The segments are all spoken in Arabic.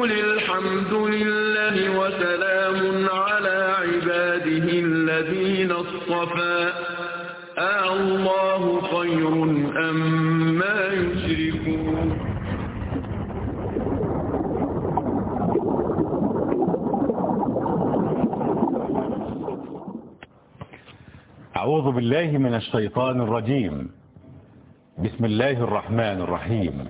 وقل الحمد لله وسلام على عباده الذين اصطفى آه الله خير أم ما يشركون أعوذ بالله من الشيطان الرجيم. بسم الله الرحمن الرحيم.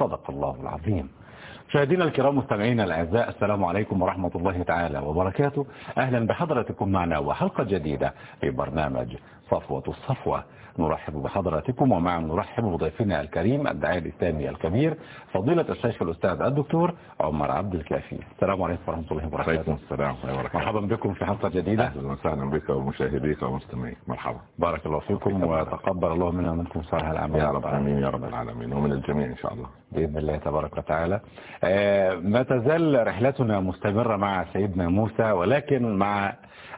صدق الله العظيم. مشاهدينا الكرام مستمعينا الأعزاء السلام عليكم ورحمة الله تعالى وبركاته. أهلا بحضراتكم معنا وحلقة جديدة في برنامج صفوة الصفوة. نرحب بحضراتكم ومع نرحب بضيفنا الكريم الداعية الإسلامي الكبير فضيلة الشيخ الأستاذ الدكتور عمر عبد الكافي. السلام عليكم ورحمة الله وبركاته. عليكم السلام ورحمة الله وبركاته. مرحبا بكم في حلقة جديدة. أهلا وسهلا بك ومشاهديك ومستمعيك. مرحبا. بارك الله فيكم وتقبل الله منا ومنكم صالح الأعمال. يا رب العالمين يا رب العالمين. ومن الجميع إن شاء الله. بإذن الله تبارك وتعالى. آه، ما تزال رحلتنا مستمرة مع سيدنا موسى ولكن مع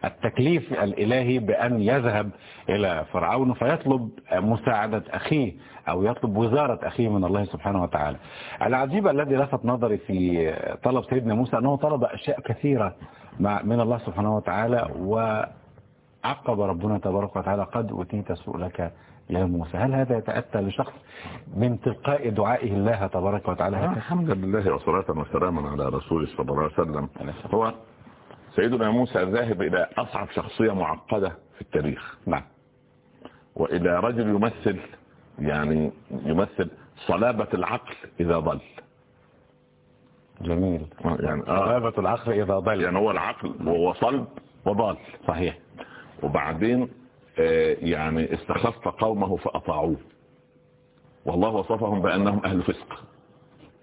التكليف الإلهي بأن يذهب إلى فرعون فيطلب مساعدة أخيه أو يطلب وزارة أخيه من الله سبحانه وتعالى. العجيب الذي لفت نظري في طلب سيدنا موسى أنه طلب أشياء كثيرة مع من الله سبحانه وتعالى وعقب ربنا تبارك وتعالى قد أتيت سؤلك يا موسى. هل هذا يتأتى لشخص من تلقاء دعائه الله تبارك وتعالى؟ الحمد لله وصلاة وسلاما على رسول صلى الله عليه وسلم. هو سيدنا موسى ذاهب إلى أصعب شخصية معقدة في التاريخ. نعم. وإلى رجل يمثل يعني يمثل صلابة العقل إذا ضل. جميل. يعني صلابة العقل إذا ضل. يعني هو العقل وهو صلب وضال. صحيح. وبعدين آه يعني استخف قومه فأطاعوه. والله وصفهم بأنهم أهل فسق.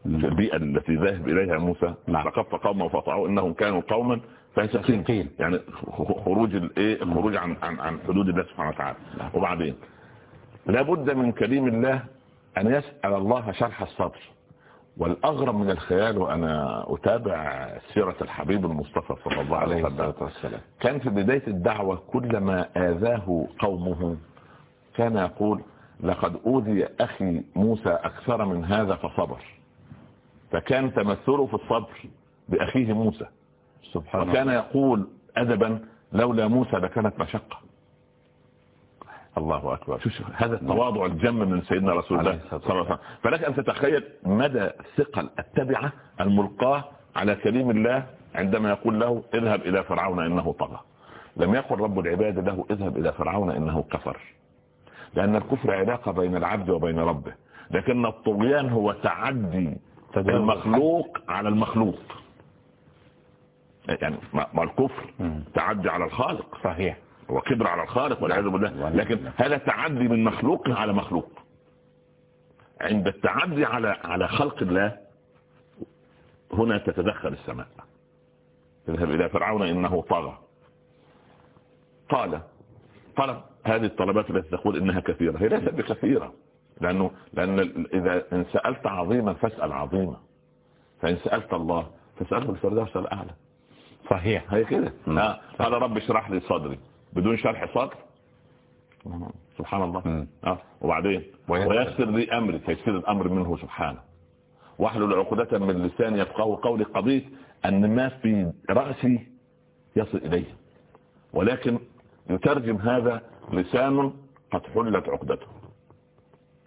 البيئة التي ذاهب إليها موسى. نعم. استخف قومه فأطاعوه إنهم كانوا قوما فاسقين فاسقين. يعني خروج الايه الخروج عن عن عن حدود الله سبحانه وتعالى. نعم. وبعدين لابد من كريم الله أن يسأل الله شرح الصدر والأغرب من الخيال وأنا أتابع سيرة الحبيب المصطفى صلى الله عليه وسلم. كان في بداية الدعوة كلما آذاه قومه كان يقول لقد أوذي أخي موسى أكثر من هذا فصبر. فكان تمثله في الصبر بأخيه موسى. سبحان الله. وكان يقول أدبا لولا موسى لكانت مشقة. الله أكبر. هذا التواضع الجم من سيدنا رسول الله صلى الله عليه وسلم. فلك أن تتخيل مدى ثقل التبعة الملقاة على كريم الله عندما يقول له اذهب إلى فرعون إنه طغى. لم يقل رب العباد له اذهب إلى فرعون إنه كفر. لأن الكفر علاقة بين العبد وبين ربه. لكن الطغيان هو تعدي المخلوق على المخلوق. يعني ما الكفر. تعدي على الخالق. صحيح. وكبر على الخالق والعياذ بالله. والعياذ لكن بالله. هذا تعدي من مخلوق على مخلوق. عند التعدي على على خلق الله هنا تتدخل السماء. اذهب إلى فرعون إنه طغى. قال طلب هذه الطلبات التي تقول إنها كثيرة. هي ليست بكثيرة. لأنه لأن إذا إن سألت عظيما فاسأل عظيما. فإن سألت الله فاسأله الفردوس الاعلى صحيح. هي كده. آه. قال رب اشرح لي صدري. بدون شرح صدر؟ سبحان الله. آه. وبعدين؟ ويسر. لي أمري. تيسير الأمر منه سبحانه. واحلل عقدة من لساني يفقه قولي قضيت أن ما في رأسي يصل إليه. ولكن يترجم هذا لسان قد حلت عقدته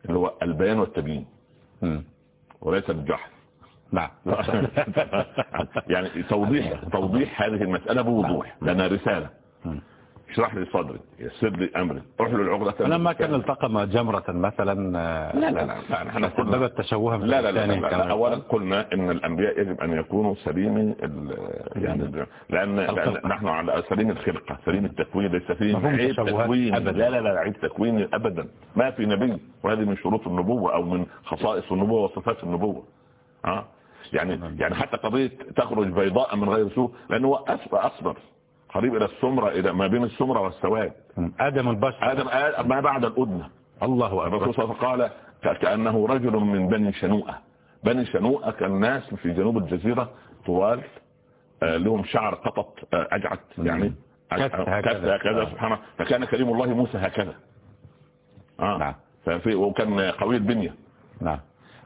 اللي هو البيان والتبيين. وليس الجحر نعم. يعني توضيح توضيح هذه المسألة بوضوح لأنها رسالة. مم. اشرح لي صدري يسر لي أمري. احلل عقدة لما كان التقم جمرة مثلا آه، لا لا لا لا إحنا سببت تشوها في لا لا لا, لا, كما لا اولا. قلنا إن الأنبياء يجب أن يكونوا سليمي ال- يعني لأن, لأن الخلقة. نحن على سليم الخلقة سليم التكوين ليس فيه عيب تكوين أبداً. لا لا لا عيب تكوين ابدا. ما في نبي وهذه من شروط النبوة أو من خصائص النبوة وصفات النبوة. ها يعني يعني حتى قضية تخرج بيضاء من غير سوء لأنه هو أصبر. قريب إلى السمرة إلى ما بين السمرة والسواد. آدم البشر. آدم ما بعد الأدنى الله أكبر. الرسول صلى الله عليه وسلم قال كأنه رجل من بني شنوءة. بني شنوءة كان ناس في جنوب الجزيرة طوال آه، لهم شعر قطط آه، أجعت يعني هكذا. هكذا سبحانه فكان كريم الله موسى هكذا. آه. نعم. وكان قوي البنية. نعم.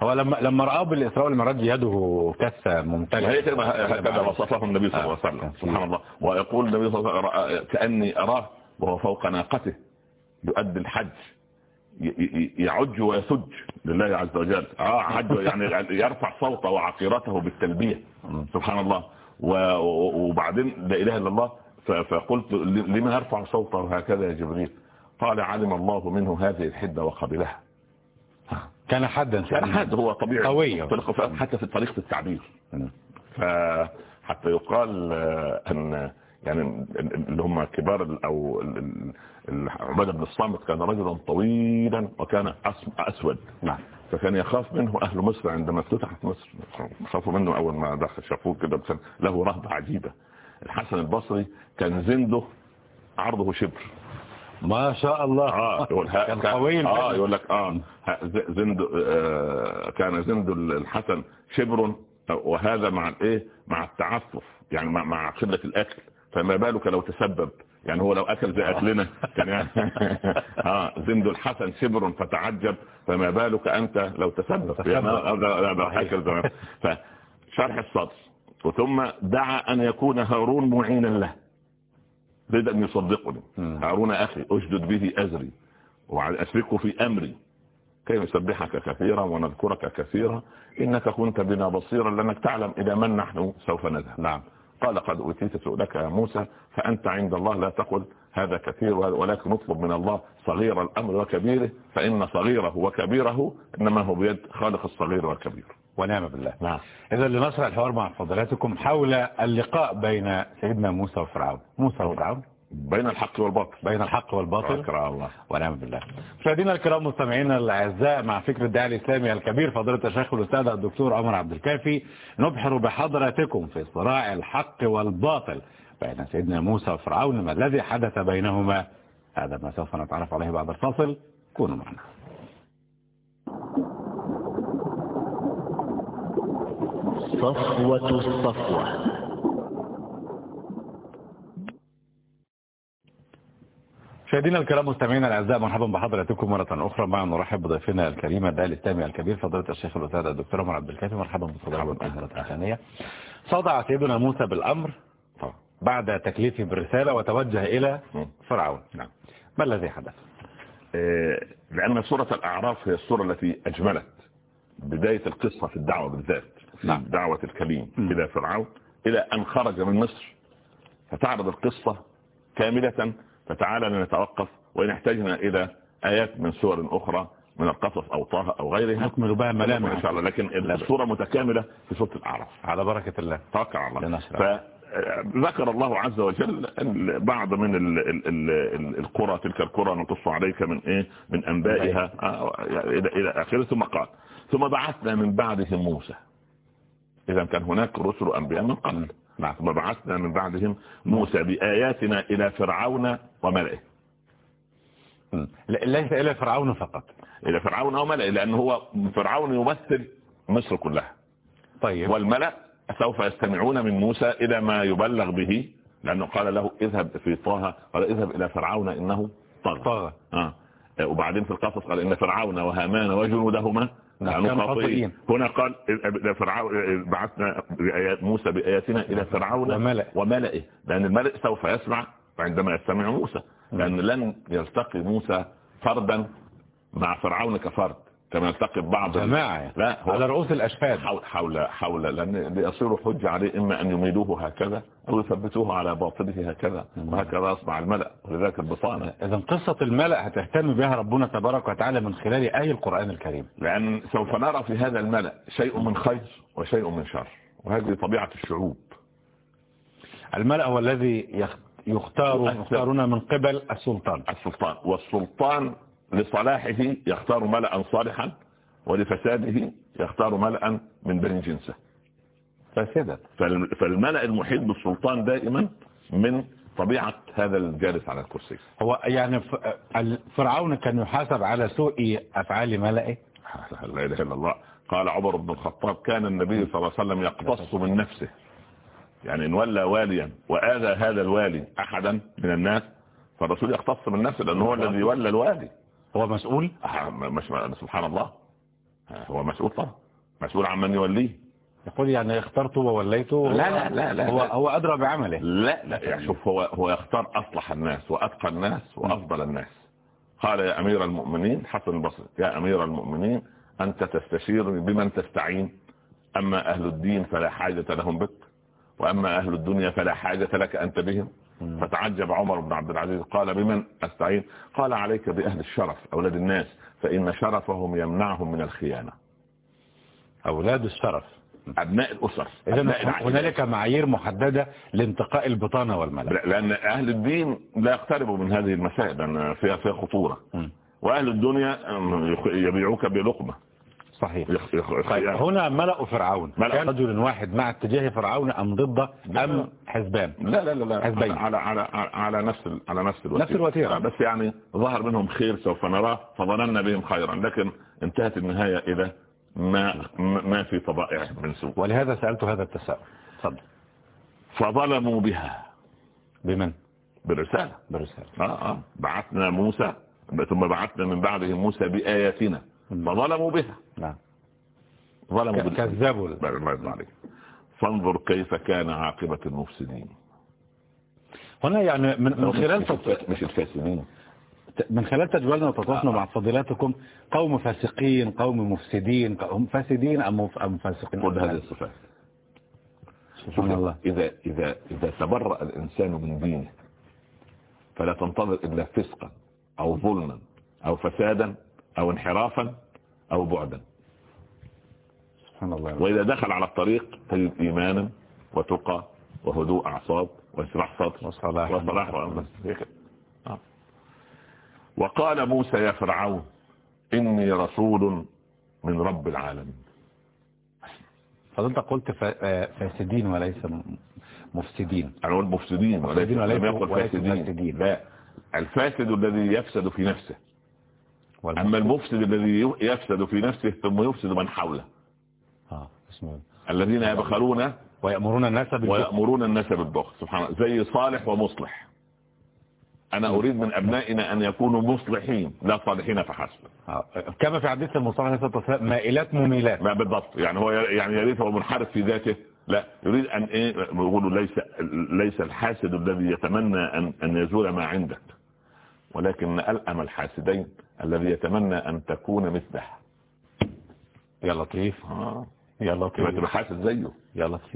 هو لما لما رأى بالإسراء والمعراج يده كثة ممتلئة. هي كده هكذا وصفه النبي صلى الله عليه وسلم. سبحان الله. ويقول النبي صلى الله عليه وسلم كأني أراه وهو فوق ناقته يؤدي الحج يعج ويسج لله عز وجل. آه عج يعني يرفع صوته وعقيرته بالتلبية. سبحان الله. وبعدين لا إله إلا الله فقلت لما يرفع صوته هكذا يا جبريل؟ قال علم الله منه هذه الحدة وقبلها. كان حدا كان حد هو طبيعي. قوي. حتى في طريقة التعبير فحتى يقال ان يعني اللي هم كبار أو عبادة بن الصامت كان رجلا طويلا وكان أسود. نعم. فكان يخاف منه أهل مصر عندما افتتحت مصر. خافوا منه أول ما دخل شافوه كده له رهبة عجيبة. الحسن البصري كان زنده عرضه شبر. ما شاء الله. آه يقول كان قوي آه يقول لك آه زند آه كان زند الحسن شبر وهذا مع الايه مع التعفف يعني مع, مع قله الأكل. فما بالك لو تسبب؟ يعني هو لو أكل زي أكلنا. كان يعني آه زند الحسن شبر فتعجب. فما بالك أنت لو تسبب؟ يعني هذا فشرح الصدر. وثم دعا أن يكون هارون معينا له. رد أن يصدقني هارون أخي أشدد به أزري وأشركه في أمري. كي نسبحك كثيرا ونذكرك كثيرا؟ إنك كنت بنا بصيرا لأنك تعلم إلى من نحن سوف نذهب. نعم. قال قد أتيت سؤلك يا موسى فأنت عند الله لا تقل هذا كثير ولكن نطلب من الله صغير الأمر وكبيره فإن صغيره وكبيره إنما هو بيد خالق الصغير والكبير. ونعم بالله. نعم. إذا لنشرح الحوار مع فضلاتكم حول اللقاء بين سيدنا موسى وفرعون. موسى وفرعون. بين الحق والباطل. بين الحق والباطل. أكرا الله. ونعم بالله. مشاهدينا الكرام مستمعينا الأعزاء مع فكر الداعي الإسلامي الكبير فضيلة الشيخ الأستاذ الدكتور عمر عبد الكافي نبحر بحضراتكم في صراع الحق والباطل بين سيدنا موسى وفرعون ما الذي حدث بينهما؟ هذا ما سوف نتعرف عليه بعد الفاصل. كونوا معنا. صفوة الصفوة. مشاهدينا الكرام مستمعينا الأعزاء مرحبا بحضراتكم مرة أخرى. معنا نرحب بضيفنا الكريم الداعي الاسلامي الكبير فضيلة الشيخ الاستاذ الدكتور عمر عبد الكافي. مرحبا بفضيلتكم مرة ثانية. صدع سيدنا موسى بالأمر بعد تكليفه بالرسالة وتوجه إلى فرعون. نعم. ما الذي حدث؟ آه، لأن سورة الأعراف هي السورة التي أجملت بداية القصة في الدعوة بالذات. في نعم. دعوة الكليم إلى فرعون إلى أن خرج من مصر فتعرض القصة كاملة فتعالى لنتوقف وإن احتاجنا إلى آيات من سور أخرى من القصص أو طه أو غيرها. نكمل بها ملامح. إن شاء الله. لكن الصورة متكاملة في سورة الأعراف. على بركة الله. توكل على الله. فذكر الله عز وجل بعض من ال ال ال القرى تلك القرى نقص عليك من إيه؟ من أنبائها. آه، إلى إلى آخره. ثم قال ثم بعثنا من بعدهم موسى. إذا كان هناك رسل أنبياء من قبل. نعم وبعثنا من بعدهم موسى بآياتنا إلى فرعون وملئه. ليس إلى فرعون فقط. إلى فرعون وملئه لأنه هو فرعون يمثل مصر كلها. طيب. والملأ سوف يستمعون من موسى إلى ما يبلغ به لأنه قال له اذهب في طه قال اذهب إلى فرعون إنه طغى طغى آه. وبعدين في القصص قال إن فرعون وهامان وجنودهما نعم. خاطئين. هنا قال فرعون بعثنا بآيات موسى بآياتنا إلى فرعون وملئه وملئه. لأن الملئ سوف يسمع عندما يستمع موسى. لأن لن يلتقي موسى فردا مع فرعون كفرد. كما يلتقي بعض جماعة. لا هو على رؤوس الأشهاد. حول حول حول لأن ليصيروا حجة عليه إما أن يميلوه هكذا أو يثبتوه على باطله هكذا وهكذا أصبح الملأ ولذلك البطانة. إذا قصة الملأ هتهتم بها ربنا تبارك وتعالى من خلال آي القرآن الكريم. لأن سوف نرى في هذا الملأ شيء من خير وشيء من شر وهذه طبيعة الشعوب. الملأ هو الذي يختار يختارون من قبل السلطان. السلطان. والسلطان لصلاحه يختار ملأ صالحا ولفساده يختار ملأ من بني جنسه. فالم- فالملأ المحيط بالسلطان دائما من طبيعة هذا الجالس على الكرسي. هو يعني فرعون كان يحاسب على سوء أفعال ملئه؟ لا إله إلا الله. قال عمر بن الخطاب كان النبي صلى الله عليه وسلم يقتص من نفسه. يعني إن ولى واليا وآذى هذا الوالي أحدا من الناس فالرسول يقتص من نفسه لأنه هو الذي ولى الوالي. هو مسؤول؟ آه، مش سبحان الله. آه، هو مسؤول طبعا. مسؤول عن من يوليه. يقول يعني اخترته ووليته. لا، لا، لا، لا، هو لا. هو أدرى بعمله. لا لا يعني شوف هو هو يختار أصلح الناس وأتقى الناس وأفضل الناس. قال يا أمير المؤمنين حسن البصري يا أمير المؤمنين أنت تستشير بمن تستعين. أما أهل الدين فلا حاجة لهم بك وأما أهل الدنيا فلا حاجة لك أنت بهم. فتعجب عمر بن عبد العزيز. قال بمن؟ أستعين. قال عليك بأهل الشرف أولاد الناس فإن شرفهم يمنعهم من الخيانة. أولاد الشرف. أبناء الأسر إذا أبناء العائلات. هنالك معايير محددة لانتقاء البطانة والملل لا- لأن أهل الدين لا يقتربوا من هذه المسائل لأن فيها فيها خطورة. مم. وأهل الدنيا يبيعوك بلقمة. صحيح. طيب يعني- هنا ملأ فرعون. ملأ. كان رجل واحد مع اتجاه فرعون أم ضده أم حزبان؟ لا لا لا لا. حزبين. على على على نفس ال- على نفس الوتيره نفس الوتيرة. بس يعني ظهر منهم خير سوف نراه فظننا بهم خيرا. لكن انتهت النهاية إلى ما ما في طبائعهم من سوء. ولهذا سألت هذا التساؤل. تفضل. فظلموا بها. بمن؟ بالرساله برسالة. آه آه. بعثنا موسى ثم بعثنا من بعده موسى بآياتنا. فظلموا بها. نعم. ظلموا كذبوا. الله يرضى فانظر كيف كان عاقبة المفسدين. هنا يعني من, من خلال مش الفاسدين. من خلال تجوالنا وتواصلنا مع فضيلاتكم قوم فاسقين قوم مفسدين قوم فاسدين أم أم فاسقين؟ خذ هذه الصفات. سبحان الله إذا, إذا, إذا تبرأ الإنسان من دينه فلا تنتظر إلا فسقا أو ظلما أو فسادا أو انحرافا أو بعدا. سبحان الله. وإذا دخل على الطريق تجد إيمانا وتقى وهدوء أعصاب وإسراح صدر وصلاح وصلاح. آه. وقال موسى يا فرعون إني رسول من رب العالمين. فضلت قلت آه، فاسدين وليس مفسدين. أنا أقول مفسدين وليس مفسدين وليس- وليس فاسدين. فاسدين. لا الفاسد الذي يفسد في نفسه. أما المفسد الذي يفسد في نفسه ثم يفسد من حوله. آه الذين يبخلون ويأمرون الناس بالبخل. ويأمرون الناس بالبخل. سبحان الله. زي صالح ومصلح. أنا أريد من أبنائنا أن يكونوا مصلحين لا صالحين فحسب. آه. كما في حديث الصلاة والسلام مائلات مميلات. ما بالضبط. يعني هو يعني يا ريت هو منحرف في ذاته. لا يريد أن إيه يقولوا ليس ليس الحاسد الذي يتمنى أن أن يزول ما عندك. ولكن ألأم الحاسدين الذي يتمنى أن تكون مثله. يا لطيف. آه. يا لطيف. تبقى حاسد زيه. يا لطيف.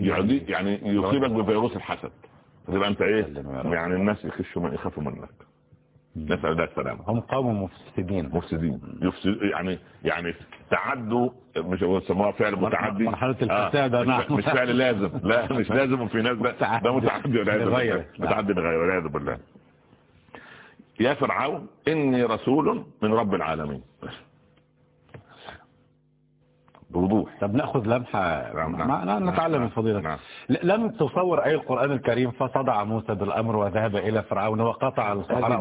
يعني يصيبك بفيروس الحسد. تبقى أنت إيه. يعني الناس يخشوا من يخافوا منك. نسأل الله السلامة. هم قوم مفسدين. مفسدين. يفسد يعني يعني تعدوا مش هو يسموها فعل متعدي؟ مرحلة الفساد، آه. مش, نعم. مش فعل لازم. لا مش لازم وفي ناس ده متعدي. ده. بالله. نعم. متعدي لغيره والعياذ بالله. يا فرعون إني رسول من رب العالمين. بوضوح. طب نأخذ لمحة نعم، نعم. نعم، نتعلم نعم، من فضيلة نعم. لم تصور أي القرآن الكريم فصدع موسى بالأمر وذهب إلى فرعون وقطع الصحراء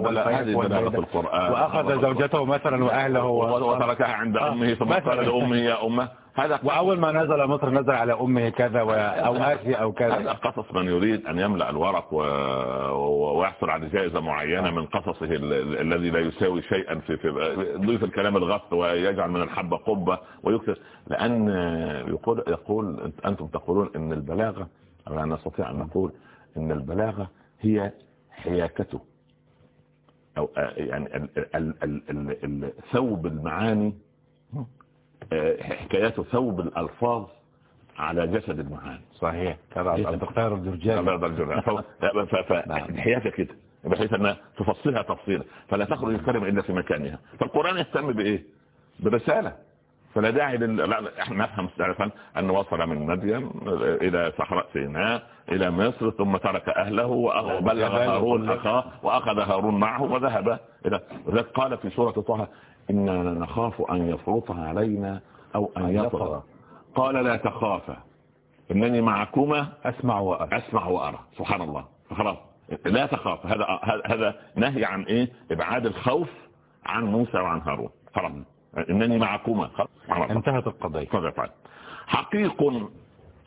وأخذ زوجته مثلا وأهله. و- وتركها عند أمه ثم. قال لأمه يا أمة هذا وأول ما نزل مصر نزل على أمه كذا و... أو آسيا أو هذا كذا قصص من يريد أن يملأ الورق و... ويحصل على جائزة معينة من قصصه ال... ال- الذي لا يساوي شيئا في في ضيف الكلام الغث ويجعل من الحبة قبة ويكتب لأن يقول يقول أنتم تقولون إن البلاغة أو لا نستطيع أن نقول إن البلاغة هي حياكته. أو آه، يعني ال... ال... ال... ال... ال... ثوب المعاني حكايته ثوب الألفاظ على جسد المعاني صحيح. كذا الدكتور الجرجاني. لا، ده الجزء. ف- ف- ف- نعم. فحياتك كده. بحيث ان تفصلها تفصيلا. فلا تخرج الكلمة إلا في مكانها. فالقرآن يهتم بإيه؟ برسالة. فلا داعي لل... لا إحنا نفهم سلفا أن وصل من مدين إلى صحراء سيناء إلى مصر ثم ترك أهله وبلغ هارون أخاه وأخذ هارون معه وذهب. إلى ذلك قال في سورة طه إنا نخاف أن يفرط علينا أن أن يطغى. قال لا تخافا إنني معكما أسمع وأرى. أسمع وأرى. سبحان الله. خلاص. لا تخاف. هذا هذا نهي عن إيه؟ إبعاد الخوف عن موسى وعن هارون. خلاص. إنني معكما. انتهت القضية. حقيق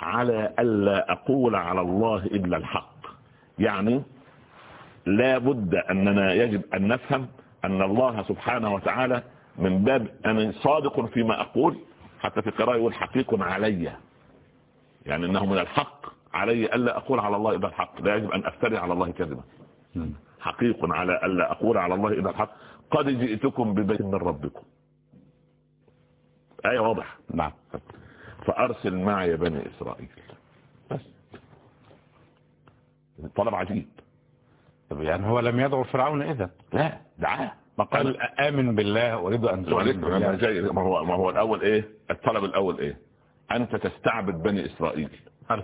على ألا أقول على الله إلا الحق. يعني لا بد أننا يجب أن نفهم أن الله سبحانه وتعالى من باب أنا صادق فيما أقول حتى في قراءة يقول حقيق علي. يعني إنه من الحق علي ألا أقول على الله الا الحق. لا يجب أن أفتري على الله كذبا. حقيق على ألا أقول على الله الا الحق. قد جئتكم ببيت من ربكم. آية واضح؟ نعم. فأرسل معي بني إسرائيل. بس. طلب عجيب. يعني هو لم يدعو فرعون إذا لا دعاه. ما قال آمن بالله أريد أن تؤمن بالله. ما هو, ما هو الأول إيه؟ الطلب الأول إيه؟ أنت تستعبد بني إسرائيل.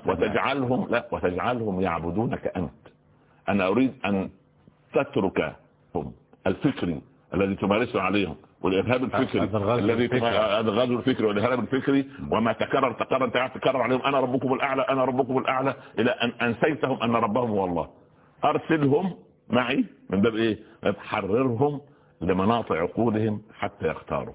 وتجعلهم لا وتجعلهم يعبدونك أنت. أنا أريد أن تتركهم. الفكري الذي تمارسه عليهم والإرهاب الفكري الذي الغزو الفكري والإرهاب الفكري. وما تكرر تكرر تكرر عليهم. أنا ربكم الأعلى أنا ربكم الأعلى. إلى أن أنسيتهم أن ربهم هو الله. أرسلهم معي من باب إيه؟ حررهم لمناطق عقولهم حتى يختاروا.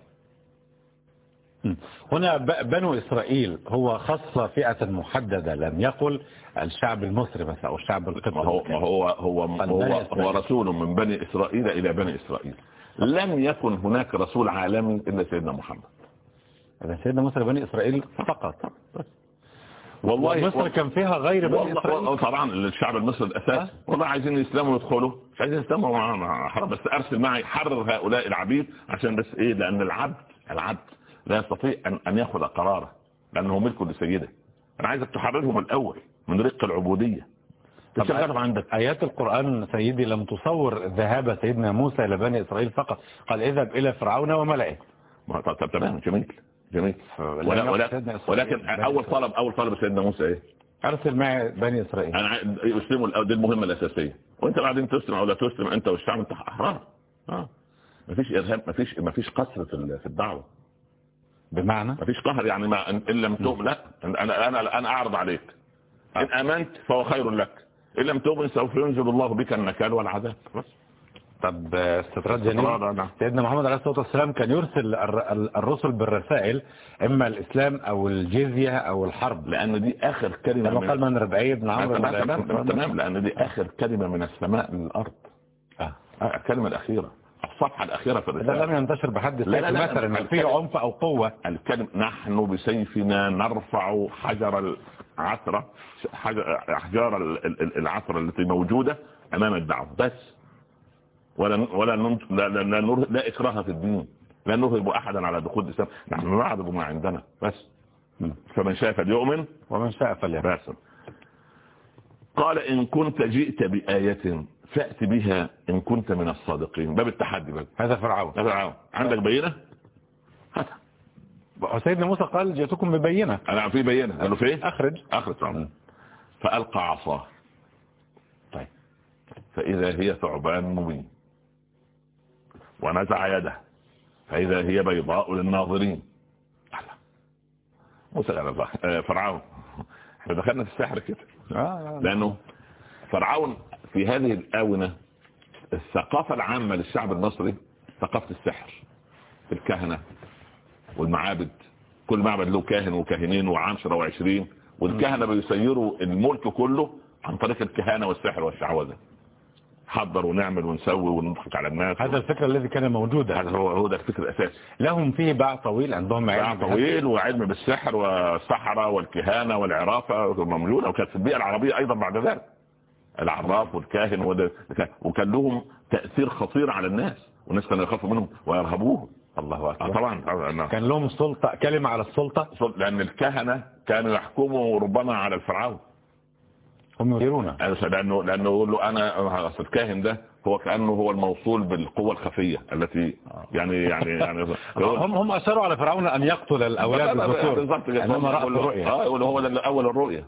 هنا بنو إسرائيل هو خص فئة محددة لم يقل الشعب المصري مثلا أو الشعب القبطي هو هو هو هو, هو رسول من بني إسرائيل إلى بني إسرائيل. لم يكن هناك رسول عالمي إلا سيدنا محمد. سيدنا موسى بني إسرائيل فقط. والله مصر كان فيها غير بني إسرائيل؟ طبعا الشعب المصري الأساس والله عايزين يسلموا ويدخلوا مش عايزين يسلموا حرام بس أرسل معي حرر هؤلاء العبيد عشان بس إيه؟ لأن العبد العبد لا يستطيع أن, أن يأخذ قراره لأنه ملك لسيده. أنا عايزك تحررهم الأول من رق العبودية. طب عندك. آيات القرآن سيدي لم تصور ذهاب سيدنا موسى إلى بني إسرائيل فقط. قال اذهب إلى فرعون وملئه. طب تمام جميل. جميل. ولا ولا ولكن أول طلب أول طلب سيدنا موسى إيه؟ أرسل معي بني إسرائيل. أنا يسلموا دي المهمة الأساسية. وأنت بعدين تسلم أو لا تسلم أنت والشعب أنت أحرار آه. مفيش إرهاب مفيش مفيش قصر في الدعوة. بمعنى؟ مفيش قهر يعني ما ان لم تؤمن لا. أنا أنا أنا أعرض عليك. إن آمنت فهو خير لك. إن لم تؤمن سوف ينزل الله بك النكال والعذاب. بس. طب استطراد جميل سيدنا محمد عليه الصلاة والسلام كان يرسل الرسل بالرسائل إما الإسلام أو الجزية أو الحرب. لأن دي آخر كلمة لما قال من ربعي بن عمرو تمام تمام لأن دي آخر كلمة من السماء للارض آه. الكلمة الأخيرة الصفحة الأخيرة في الرسالة لم ينتشر بحد السيف مثلا فيه عنف أو قوة. الكلم نحن بسيفنا نرفع حجر العثرة أحجار العثرة التي موجودة أمام الدعوة. بس ولا ولا لا, لا, لا, لا إكراه في الدين. لا نرهب أحدا على دخول الإسلام. نحن نعرض ما عندنا. بس. فمن شاء فليؤمن. ومن شاء فليكفر. قال إن كنت جئت بآية فأت بها إن كنت من الصادقين. باب التحدي باب هذا فرعون. هذا فرعون. عندك بينة؟ هاتها سيدنا موسى قال جئتكم ببينة. أنا في بينة. قالوا فين؟ أخرج. أخرج. فرعون فألقى عصاه. طيب. فإذا هي ثعبان مبين. ونزع يده. فإذا هي بيضاء للناظرين. موسى فرعون. إحنا دخلنا في السحر كده. آه، لأنه فرعون في هذه الآونة الثقافة العامة للشعب المصري ثقافة السحر الكهنة والمعابد. كل معبد له كاهن وكاهنين وعشرة وعشرين والكهنة بيسيروا الملك كله عن طريق الكهانة والسحر والشعوذة. حضر ونعمل ونسوي ونضحك على الناس. هذا الفكر الذي كان موجودا هذا. هو هو ده الفكر الأساسي. لهم فيه باع طويل عندهم باع طويل وعلم بالسحر والسحرة والكهانة والعرافة موجودة وكانت في البيئة العربية أيضا بعد ذلك. العراف والكاهن وكان لهم تأثير خطير على الناس والناس كانوا يخافوا منهم ويرهبوهم. الله أكبر. آه طبعا آه كان لهم سلطة كلمة على السلطة. لأن الكهنة كانوا يحكموا ربما على الفرعون. هم يديرونه لأنه لأنه يقول له أنا الكاهن ده هو كأنه هو الموصول بالقوة الخفية التي يعني يعني يعني هم هم أشاروا على فرعون أن يقتل الأولاد الذكور بالضبط هم رأوا الرؤية. آه هو ده أول الرؤية.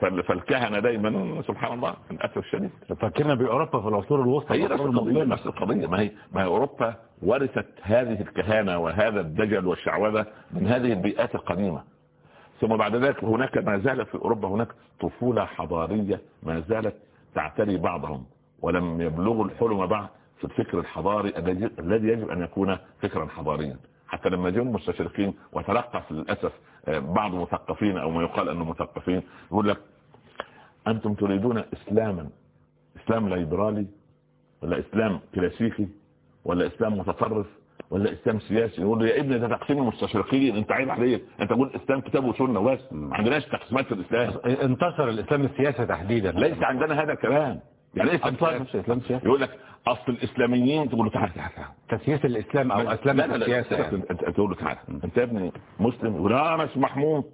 فالكهنة دايما سبحان الله للأسف الشديد. فكرنا بأوروبا في العصور الوسطى هي نفس القضية نفس القضية. ما هي ما هي أوروبا ورثت هذه الكهانة وهذا الدجل والشعوذة من هذه البيئات القديمة. ثم بعد ذلك هناك ما زالت في أوروبا هناك طفولة حضارية ما زالت تعتري بعضهم ولم يبلغوا الحلم بعد في الفكر الحضاري الذي يجب أن يكون فكرا حضاريا. حتى لما جاءوا المستشرقين وتلقف للأسف آه، بعض المثقفين أو ما يقال أنه مثقفين يقول لك أنتم تريدون إسلاما إسلام ليبرالي ولا إسلام كلاسيكي ولا إسلام متطرف؟ ولا إسلام سياسي؟ يقول له يا ابني ده تقسيم المستشرقين انت عيب عليك. انت تقول إسلام كتاب وسنة بس ما عندناش تقسيمات في الإسلام. انتشر الإسلام السياسي تحديدا. ليس عندنا هذا الكلام. يعني إيه اسلام سياسي يقول لك أصل الإسلاميين تقول له تعالى تعالى تسييس الإسلام أو أسلام السياسة يعني. أنت تقول له تعالى أنت يا ابني مسلم. يقول لا أنا اسمي محمود.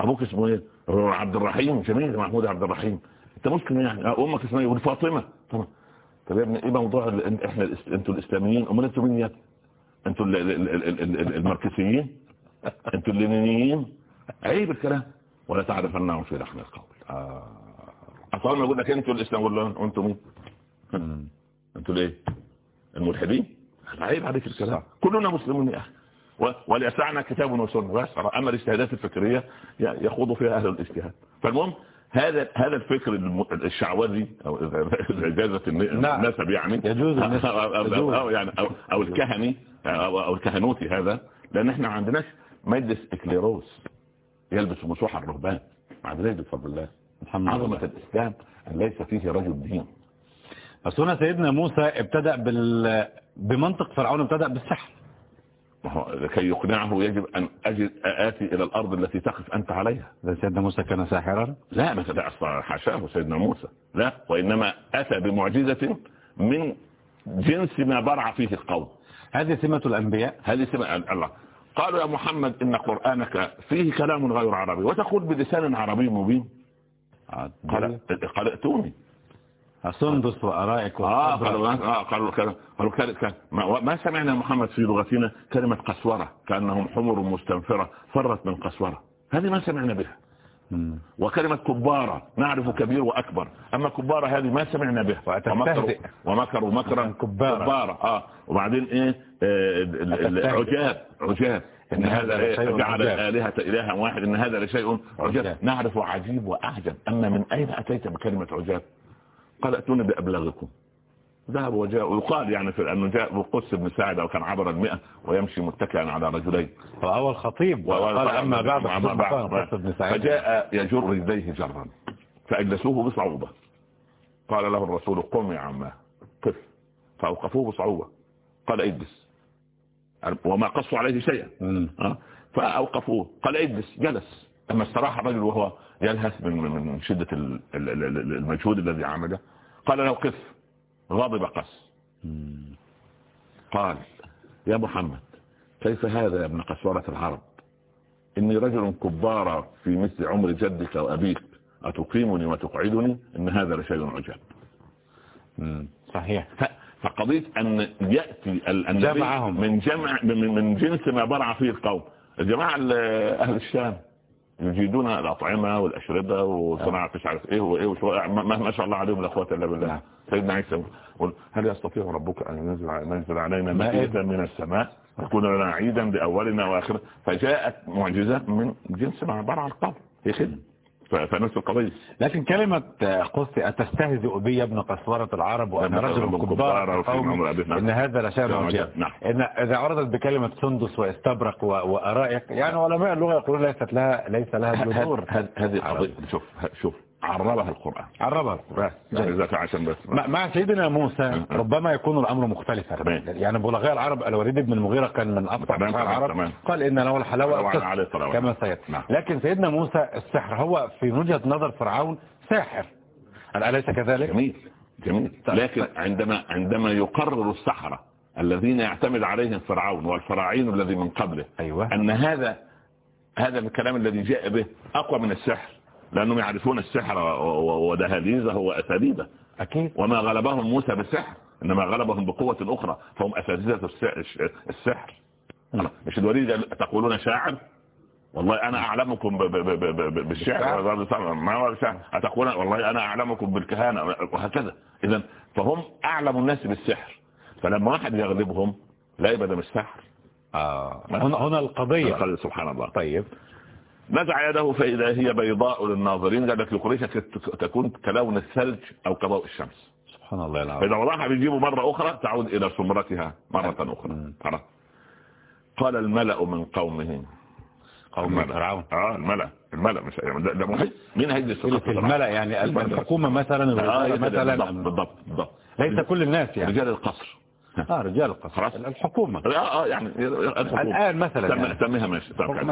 أبوك اسمه إيه؟ عبد الرحيم. جميل محمود عبد الرحيم. أنت مسلم يعني. أمك اسمها إيه؟ يقول فاطمه طب يا ابني إيه موضوع إحنا أنتوا الإسلاميين؟ أمال أنتوا مين يا أنتوا الماركسيين؟ أنتوا اللينيين؟ عيب الكلام. ولا تعرف انهم في لحن القول. آه. أصلا ما أقول لك أنتوا الاسلام ولا أنتوا مين أنتوا ليه؟ الملحدين؟ عيب عليك الكلام. كلنا مسلمون يا أخي. وليسعنا كتاب وسنة. بس اما الاجتهادات الفكرية يخوض فيها أهل الاجتهاد. فالمهم هذا هذا الفكر الشعوذي أو اجازه. النسب يعني. يجوز أو, أو يعني أو, أو الكهني أو, أو الكهنوتي هذا. لأن إحنا ما عندناش مجلس إكليروس يلبس مسوح الرهبان. ما عندناش بفضل الله. عظمة الإسلام أن ليس فيه رجل دين. بس هنا سيدنا موسى ابتدأ بال... بمنطق فرعون ابتدأ بالسحر. لكي يقنعه يجب أن أجد آتي إلى الأرض التي تقف أنت عليها. سيدنا موسى كان ساحرا؟ لا ما حاشاه سيدنا موسى. لا وإنما أتى بمعجزة من جنس ما برع فيه القوم. هذه سمة الأنبياء؟ هذه سمة الله. قالوا يا محمد إن قرآنك فيه كلام غير عربي وتقول بلسان عربي مبين. قال قال ائتوني سندس وأرائك آه قالوا آه قالوا قالوا ما, ما سمعنا محمد في لغتنا كلمة قسورة كأنهم حمر مستنفرة فرت من قسورة. هذه ما سمعنا بها. وكلمة كبارة نعرف كبير وأكبر. أما كبارة هذه ما سمعنا بها. ومكروا, ومكروا مكرا. كبارة, كبارة آه. وبعدين إيه؟ آه عجاب عجاب. إن هذا جعل الآلهة إلها واحد إن هذا لشيء عجاب. نعرف عجيب وأعجب. أما من أين أتيت بكلمة عجاب؟ قال اتوني بأبلغكم. ذهب وجاء ويقال يعني في أنه جاء بقس بن ساعد أو كان عبر المئة ويمشي متكئا على رجلين. فهو الخطيب. وقال أما بعد فجاء يجر رجليه جرا. فأجلسوه بصعوبة. قال له الرسول قم يا عماه. قف. فأوقفوه بصعوبة. قال اجلس. وما قصوا عليه شيئا. فأوقفوه. قال اجلس. جلس. أما استراح الرجل وهو يلهث من من شدة المجهود الذي عمله قال له قف. غضب قس قال يا محمد كيف هذا يا ابن قسورة العرب؟ إني رجل كبار في مثل عمر جدك وأبيك. أتقيمني وتقعدني؟ إن هذا لشيء عجاب. صحيح. فقضية أن يأتي النبي من جمع من جنس ما برع فيه القوم. الجماعة أهل الشام. يجيدون الأطعمة والأشربة وصناعة مش عارف إيه وإيه وشو ما شاء الله عليهم قوة إلا بالله نعم. سيدنا عيسى هل يستطيع ربك أن ينزل ينزل علينا مائدة من السماء تكون لنا عيدا بأولنا وآخرنا؟ فجاءت معجزة من جنس ما برع القبر هي خدمة. فنفس القضية. لكن كلمة قصي أتستهزئ بي ابن قسورة العرب وأنا رجل كبار إن هذا لشيء عجيب نعم. إن إذا عرضت بكلمة سندس واستبرق وأرائك يعني علماء اللغة يقولون ليست لها ليس لها جذور. هذه قضية شوف شوف. عربها القرآن. عربها عشان بس. مع سيدنا موسى ربما يكون الأمر مختلفا. يعني بلغاء العرب الوليد بن المغيرة كان من أفضل العرب. قال إن له الحلاوة كما سيد نعم. لكن سيدنا موسى السحر هو في وجهة نظر فرعون ساحر. أليس كذلك؟ جميل جميل. طيب. لكن عندما عندما يقرر السحرة الذين يعتمد عليهم فرعون والفراعين الذي من قبله أيوة. أن هذا هذا الكلام الذي جاء به أقوى من السحر لأنهم يعرفون السحر ودهاليزة وأساليبة. أكيد. وما غلبهم موسى بالسحر إنما غلبهم بقوة أخرى فهم أساتذة السحر. مش الوليد تقولون شاعر؟ والله أنا أعلمكم بالشعر. ما هو الشعر والله أنا أعلمكم بالكهانة وهكذا. إذا فهم أعلم الناس بالسحر. فلما واحد يغلبهم لا يبقى ده مش سحر. آه. هنا هنا القضية. سبحان الله. طيب. نزع يده فإذا هي بيضاء للناظرين قال لك لقريش تكون كلون الثلج أو كضوء الشمس. سبحان الله العظيم. فإذا وضعها بيجيبه مرة أخرى تعود إلى سمرتها مرة أخرى. قال الملأ من قومه. قوم فرعون. آه الملأ. الملأ مش ده, ده مهم. مين هيدي في الملأ يعني الحكومة مثلا آه مثلا بالضبط بالضبط. ليس كل الناس يعني. رجال القصر. آه رجال القصر خلاص. الحكومة. آه آه يعني الحكومة. الآن مثلا يعني. ماشي. سبحان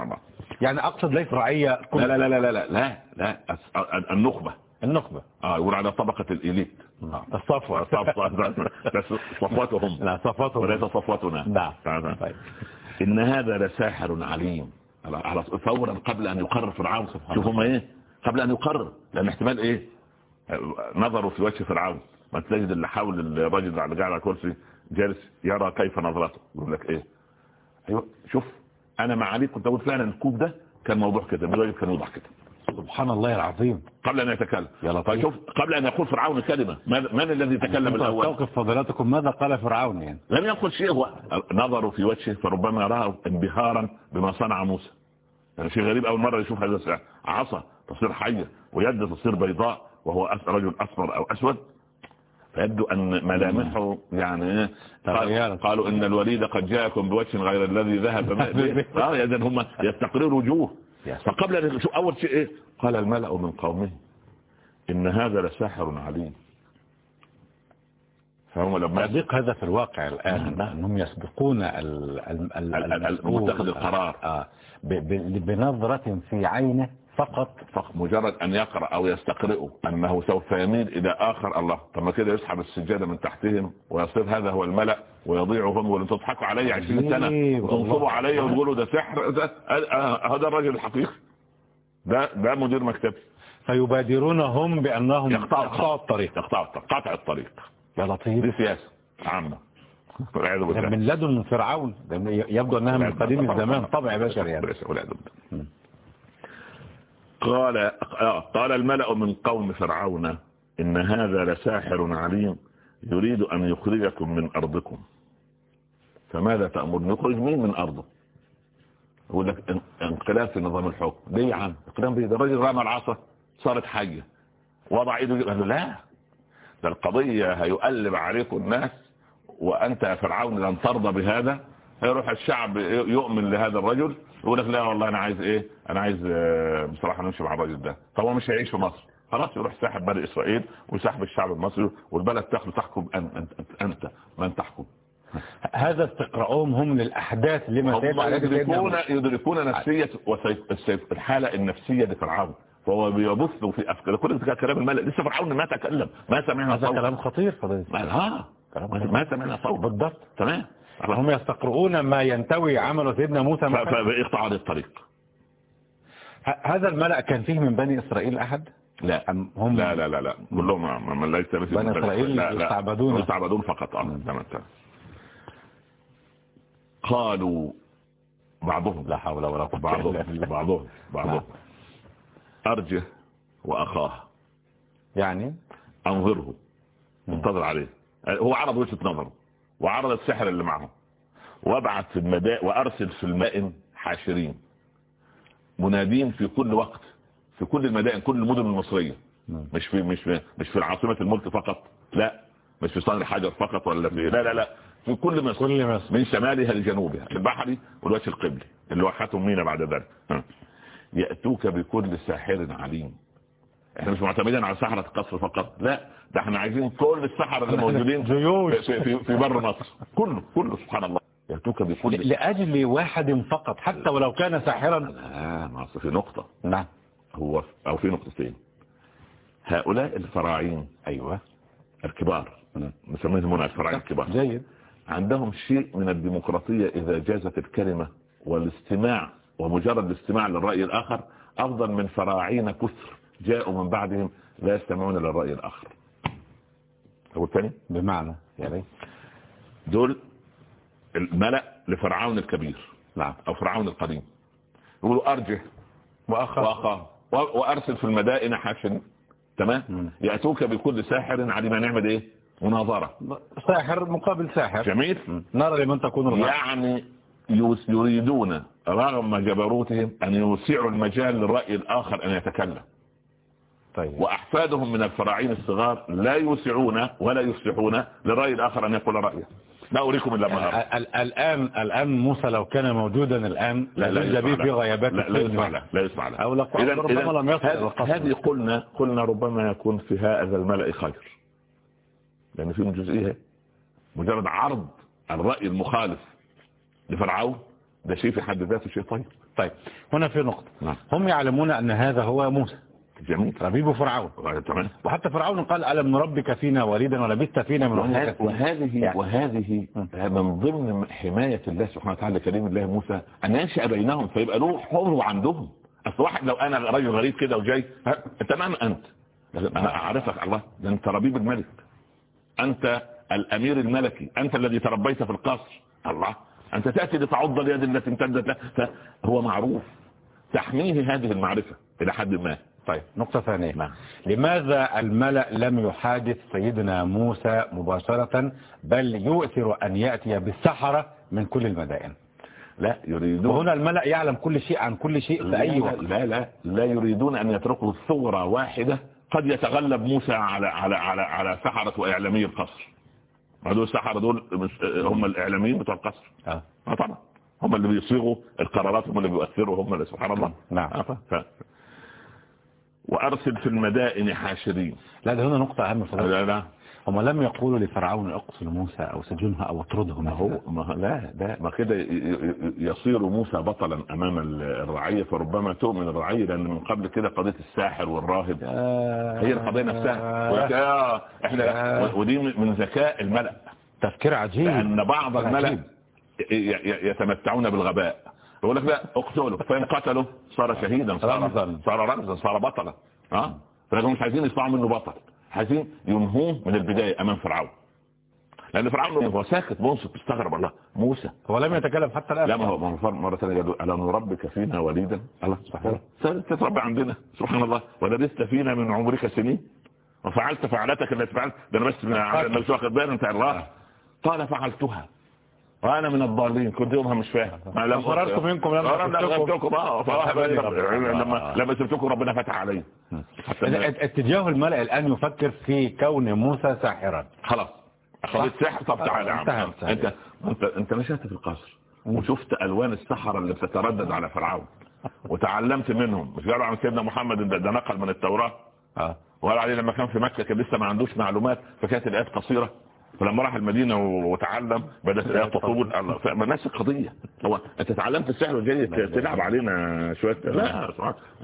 الله. يعني أقصد ليس رعية لا لا لا لا لا لا لا. النخبة. النخبة. آه يقول على طبقة الإليت. الصفوة. صفوتهم. لا صفوتهم. وليس صفوتنا. نعم. طيب. إن هذا لساحر عليم. على فورا قبل أن يقرر فرعون. شوف هم إيه؟ قبل أن يقرر. لأن احتمال إيه؟ نظروا في وجه فرعون. ما تجد اللي حاول الراجل اللي قاعد على الكرسي جالس يرى كيف نظرته. يقول لك إيه؟ أيوة شوف أنا مع علي كنت أقول فعلا الكوب ده كان موضوع كده الراجل كان يوضح كده. سبحان الله العظيم. قبل أن يتكلم. يا لطيف شوف قبل أن يقول فرعون الكلمة من الذي تكلم الأول؟ توقف فضلاتكم ماذا قال فرعون يعني؟ لم يقل شيء هو نظروا في وجهه فربما رأوا انبهارا بما صنع موسى. يعني شيء غريب أول مرة يشوف هذا الساعة عصا تصير حية ويد تصير بيضاء وهو رجل أصفر أو أسود. فيبدو أن ملامحه يعني قال قالوا إن الوليد قد جاءكم بوجه غير الذي ذهب آه يعني هم يستقرروا وجوه فقبل أول شيء إيه؟ قال الملأ من قومه إن هذا لساحر عليم. فهم لما يسبق هذا في الواقع الآن. نعم. أنهم يسبقون المتخذ القرار. آه. بنظرة في عينه فقط فقط مجرد أن يقرأ أو يستقرئه أنه سوف يميل إلى آخر الله. طب ما كده يسحب السجادة من تحتهم ويصير هذا هو الملأ ويضيعهم ويقولوا تضحكوا علي 20 سنة وتنصبوا علي وتقولوا ده سحر ده هذا الرجل الحقيقي. ده ده مدير مكتبي فيبادرون هم بأنهم يقطعوا الطريق. يقطعوا قطع الطريق. يا لطيف. دي سياسة عامة. من لدن فرعون. يبدو أنها من قديم الزمان. طبع بشري يعني قال آه، قال الملأ من قوم فرعون إن هذا لساحر عليم يريد أن يخرجكم من أرضكم. فماذا تأمرون يخرج مين من أرضه؟ يقول لك انقلاب في نظام الحكم. ليه يا عم؟ انقلاب ده الراجل رمى العصا صارت حية. وضع إيده لا. ده القضية هيؤلب عليكم الناس وأنت يا فرعون لن ترضى بهذا. هيروح الشعب يؤمن لهذا الرجل يقول لك لا والله أنا عايز إيه؟ أنا عايز آه، بصراحة نمشي مع الرجل ده. طب هو مش هيعيش في مصر؟ خلاص يروح ساحب بني إسرائيل ويسحب الشعب المصري والبلد تاخد تحكم أنت, أنت من تحكم. هذا استقراءهم هم للأحداث لما يدركون, يدركون نفسية الحالة النفسية لفرعون. فهو بيبث في أفكار. كل كلام الملأ. لسه فرعون ما تكلم. ما سمعنا هذا كلام خطير فضيلة. آه ما سمعنا صوت. بالضبط. تمام؟ هم يستقرؤون ما ينتوي عمل سيدنا موسى فبإقطاع الطريق. هذا الملأ كان فيه من بني إسرائيل أحد؟ لا. هم لا لا لا لا. كلهم من ليس بني إسرائيل يستعبدون. يستعبدون فقط. آه تمام قالوا بعضهم. لا حول ولا قوة بعضهم بعضهم بعضهم. أرجه وأخاه. يعني؟ أنظره. انتظر عليه. هو عرض وجهة نظره وعرض السحر اللي معه وابعث في المدائن وأرسل في المائن حاشرين. منادين في كل وقت في كل المدائن كل المدن المصرية. مش في مش في مش في العاصمة الملك فقط. لا. مش في صنع الحجر فقط ولا في لا لا لا. في كل مصر. كل مصر. من شمالها لجنوبها البحري والوجه القبلي اللي هو خاتم مينا بعد ذلك. يأتوك بكل ساحر عليم. إحنا مش معتمدين على سحرة القصر فقط. لا ده إحنا عايزين كل السحرة اللي موجودين في, في, في بر مصر. كله كله سبحان الله. يأتوك بكل لأجل واحد فقط حتى ولو كان ساحرا. لا ما في نقطة. نعم. هو أو في نقطتين. هؤلاء الفراعين أيوه الكبار نسميهم هنا الفراعين الكبار. جيد. عندهم شيء من الديمقراطية إذا جازت الكلمة والاستماع ومجرد الاستماع للرأي الآخر أفضل من فراعين كثر. جاءوا من بعدهم لا يستمعون للرأي الآخر. أقول ثاني بمعنى. يعني دول الملأ لفرعون الكبير. نعم. أو فرعون القديم. يقولوا أرجه وأخاه. وأخاه. وأرسل في المدائن حاشن. تمام؟ يأتوك بكل ساحر علم نعمل إيه؟ مناظرة. ساحر مقابل ساحر. جميل؟ نرى لمن تكون الغاية. يعني يريدون رغم جبروتهم أن يوسعوا المجال للرأي الآخر أن يتكلم. طيب. وأحفادهم من الفراعين الصغار لا يوسعون ولا يصلحون للرأي الآخر أن يقول رأيه. لا أريكم إلا ما أرى. ال- الآن الآن موسى لو كان موجودا الآن لا يسمع به في. غيابات لا, لا. يسمع له. لا يسمع له. أو لقد ربما لم يصل هذه- قلنا قلنا ربما يكون في هذا الملأ خير. لأن فيهم جزئية مجرد عرض الرأي المخالف لفرعون ده شيء في حد ذاته شيء طيب. طيب هنا في نقطة. نعم. هم يعلمون أن هذا هو موسى. جميل. ربيب فرعون تمام. وحتى فرعون قال ألم نربك فينا وليدا ولبثت فينا من عمرك؟ وهذه, يعني. وهذه من ضمن حماية الله سبحانه وتعالى كريم الله موسى أن ينشأ بينهم فيبقى له حر عندهم. أصل واحد لو أنا راجل غريب كده وجاي ها، أنت. أنا أعرفك الله ده أنت ربيب الملك. أنت الأمير الملكي. أنت الذي تربيت في القصر. الله. أنت تأتي لتعض اليد التي امتدت له. فهو معروف. تحميه هذه المعرفة إلى حد ما. طيب نقطة ثانية. نعم. لماذا الملأ لم يحادث سيدنا موسى مباشرة بل يؤثر أن يأتي بالسحرة من كل المدائن؟ لا يريدون. وهنا الملأ يعلم كل شيء عن كل شيء في أي لا وقت. لا لا لا يريدون أن يتركوا ثغرة واحدة قد يتغلب موسى على على على على سحرة واعلامي القصر. هذول السحرة دول هم الإعلاميين بتوع القصر. آه. آه طبعا. هم اللي بيصيغوا القرارات هم اللي بيؤثروا هم اللي سبحان الله. نعم. آه، ف... وأرسل في المدائن حاشرين. لا ده هنا نقطة أهم فضل لا لا هم لم يقولوا لفرعون اقتل موسى أو سجنها أو اطرده ما هو ما لا ده ما كده يصير موسى بطلا أمام الرعية فربما تؤمن الرعية لأن من قبل كده قضية الساحر والراهب. هي القضية نفسها. آه إحنا آه. ودي من ذكاء الملأ. تفكير عجيب. لأن بعض الملأ يتمتعون بالغباء. يقول لك لا اقتله. فإن قتله صار شهيدا صار رمزاً. صار رمزا صار بطلا. آه فلكن مش عايزين يصنعوا منه بطل. عايزين ينهوه من البداية أمام فرعون. لأن فرعون هو ساكت منصت استغرب الله. موسى. هو لم يتكلم حتى الآن. لا ما هو مرة ثانية قالوا ألم نربك فينا وليدا؟ الله سبحانه الله تتربى عندنا. سبحان الله. ولبثت فينا من عمرك سنين. وفعلت فعلتك التي فعلت. ده أنا بس مش واخد بالي انت الله. قال فعلتها. وأنا من الضالين كنت يومها مش فاهم. ما لم فررت منكم لما آه، لما. سبتكم آه فراح بالي رب- ربنا. لما لما سبتكم ربنا فتح علي اتجاه الملأ الآن يفكر في كون موسى ساحرا. خلاص. خليت سحر طب تعالى يا عم. انت انت أنت نشأت في القصر وشفت ألوان السحرة اللي بتتردد على فرعون. وتعلمت منهم. مش قالوا عن سيدنا محمد ده, نقل من التوراة. آه. وقال عليه لما كان في مكة كان لسه ما عندوش معلومات فكانت الآيات قصيرة. فلما راح المدينة وتعلم بدأت الآيات تطول الله فنفس القضية. هو أنت تعلمت السحر وجاي تلعب علينا شوية. لا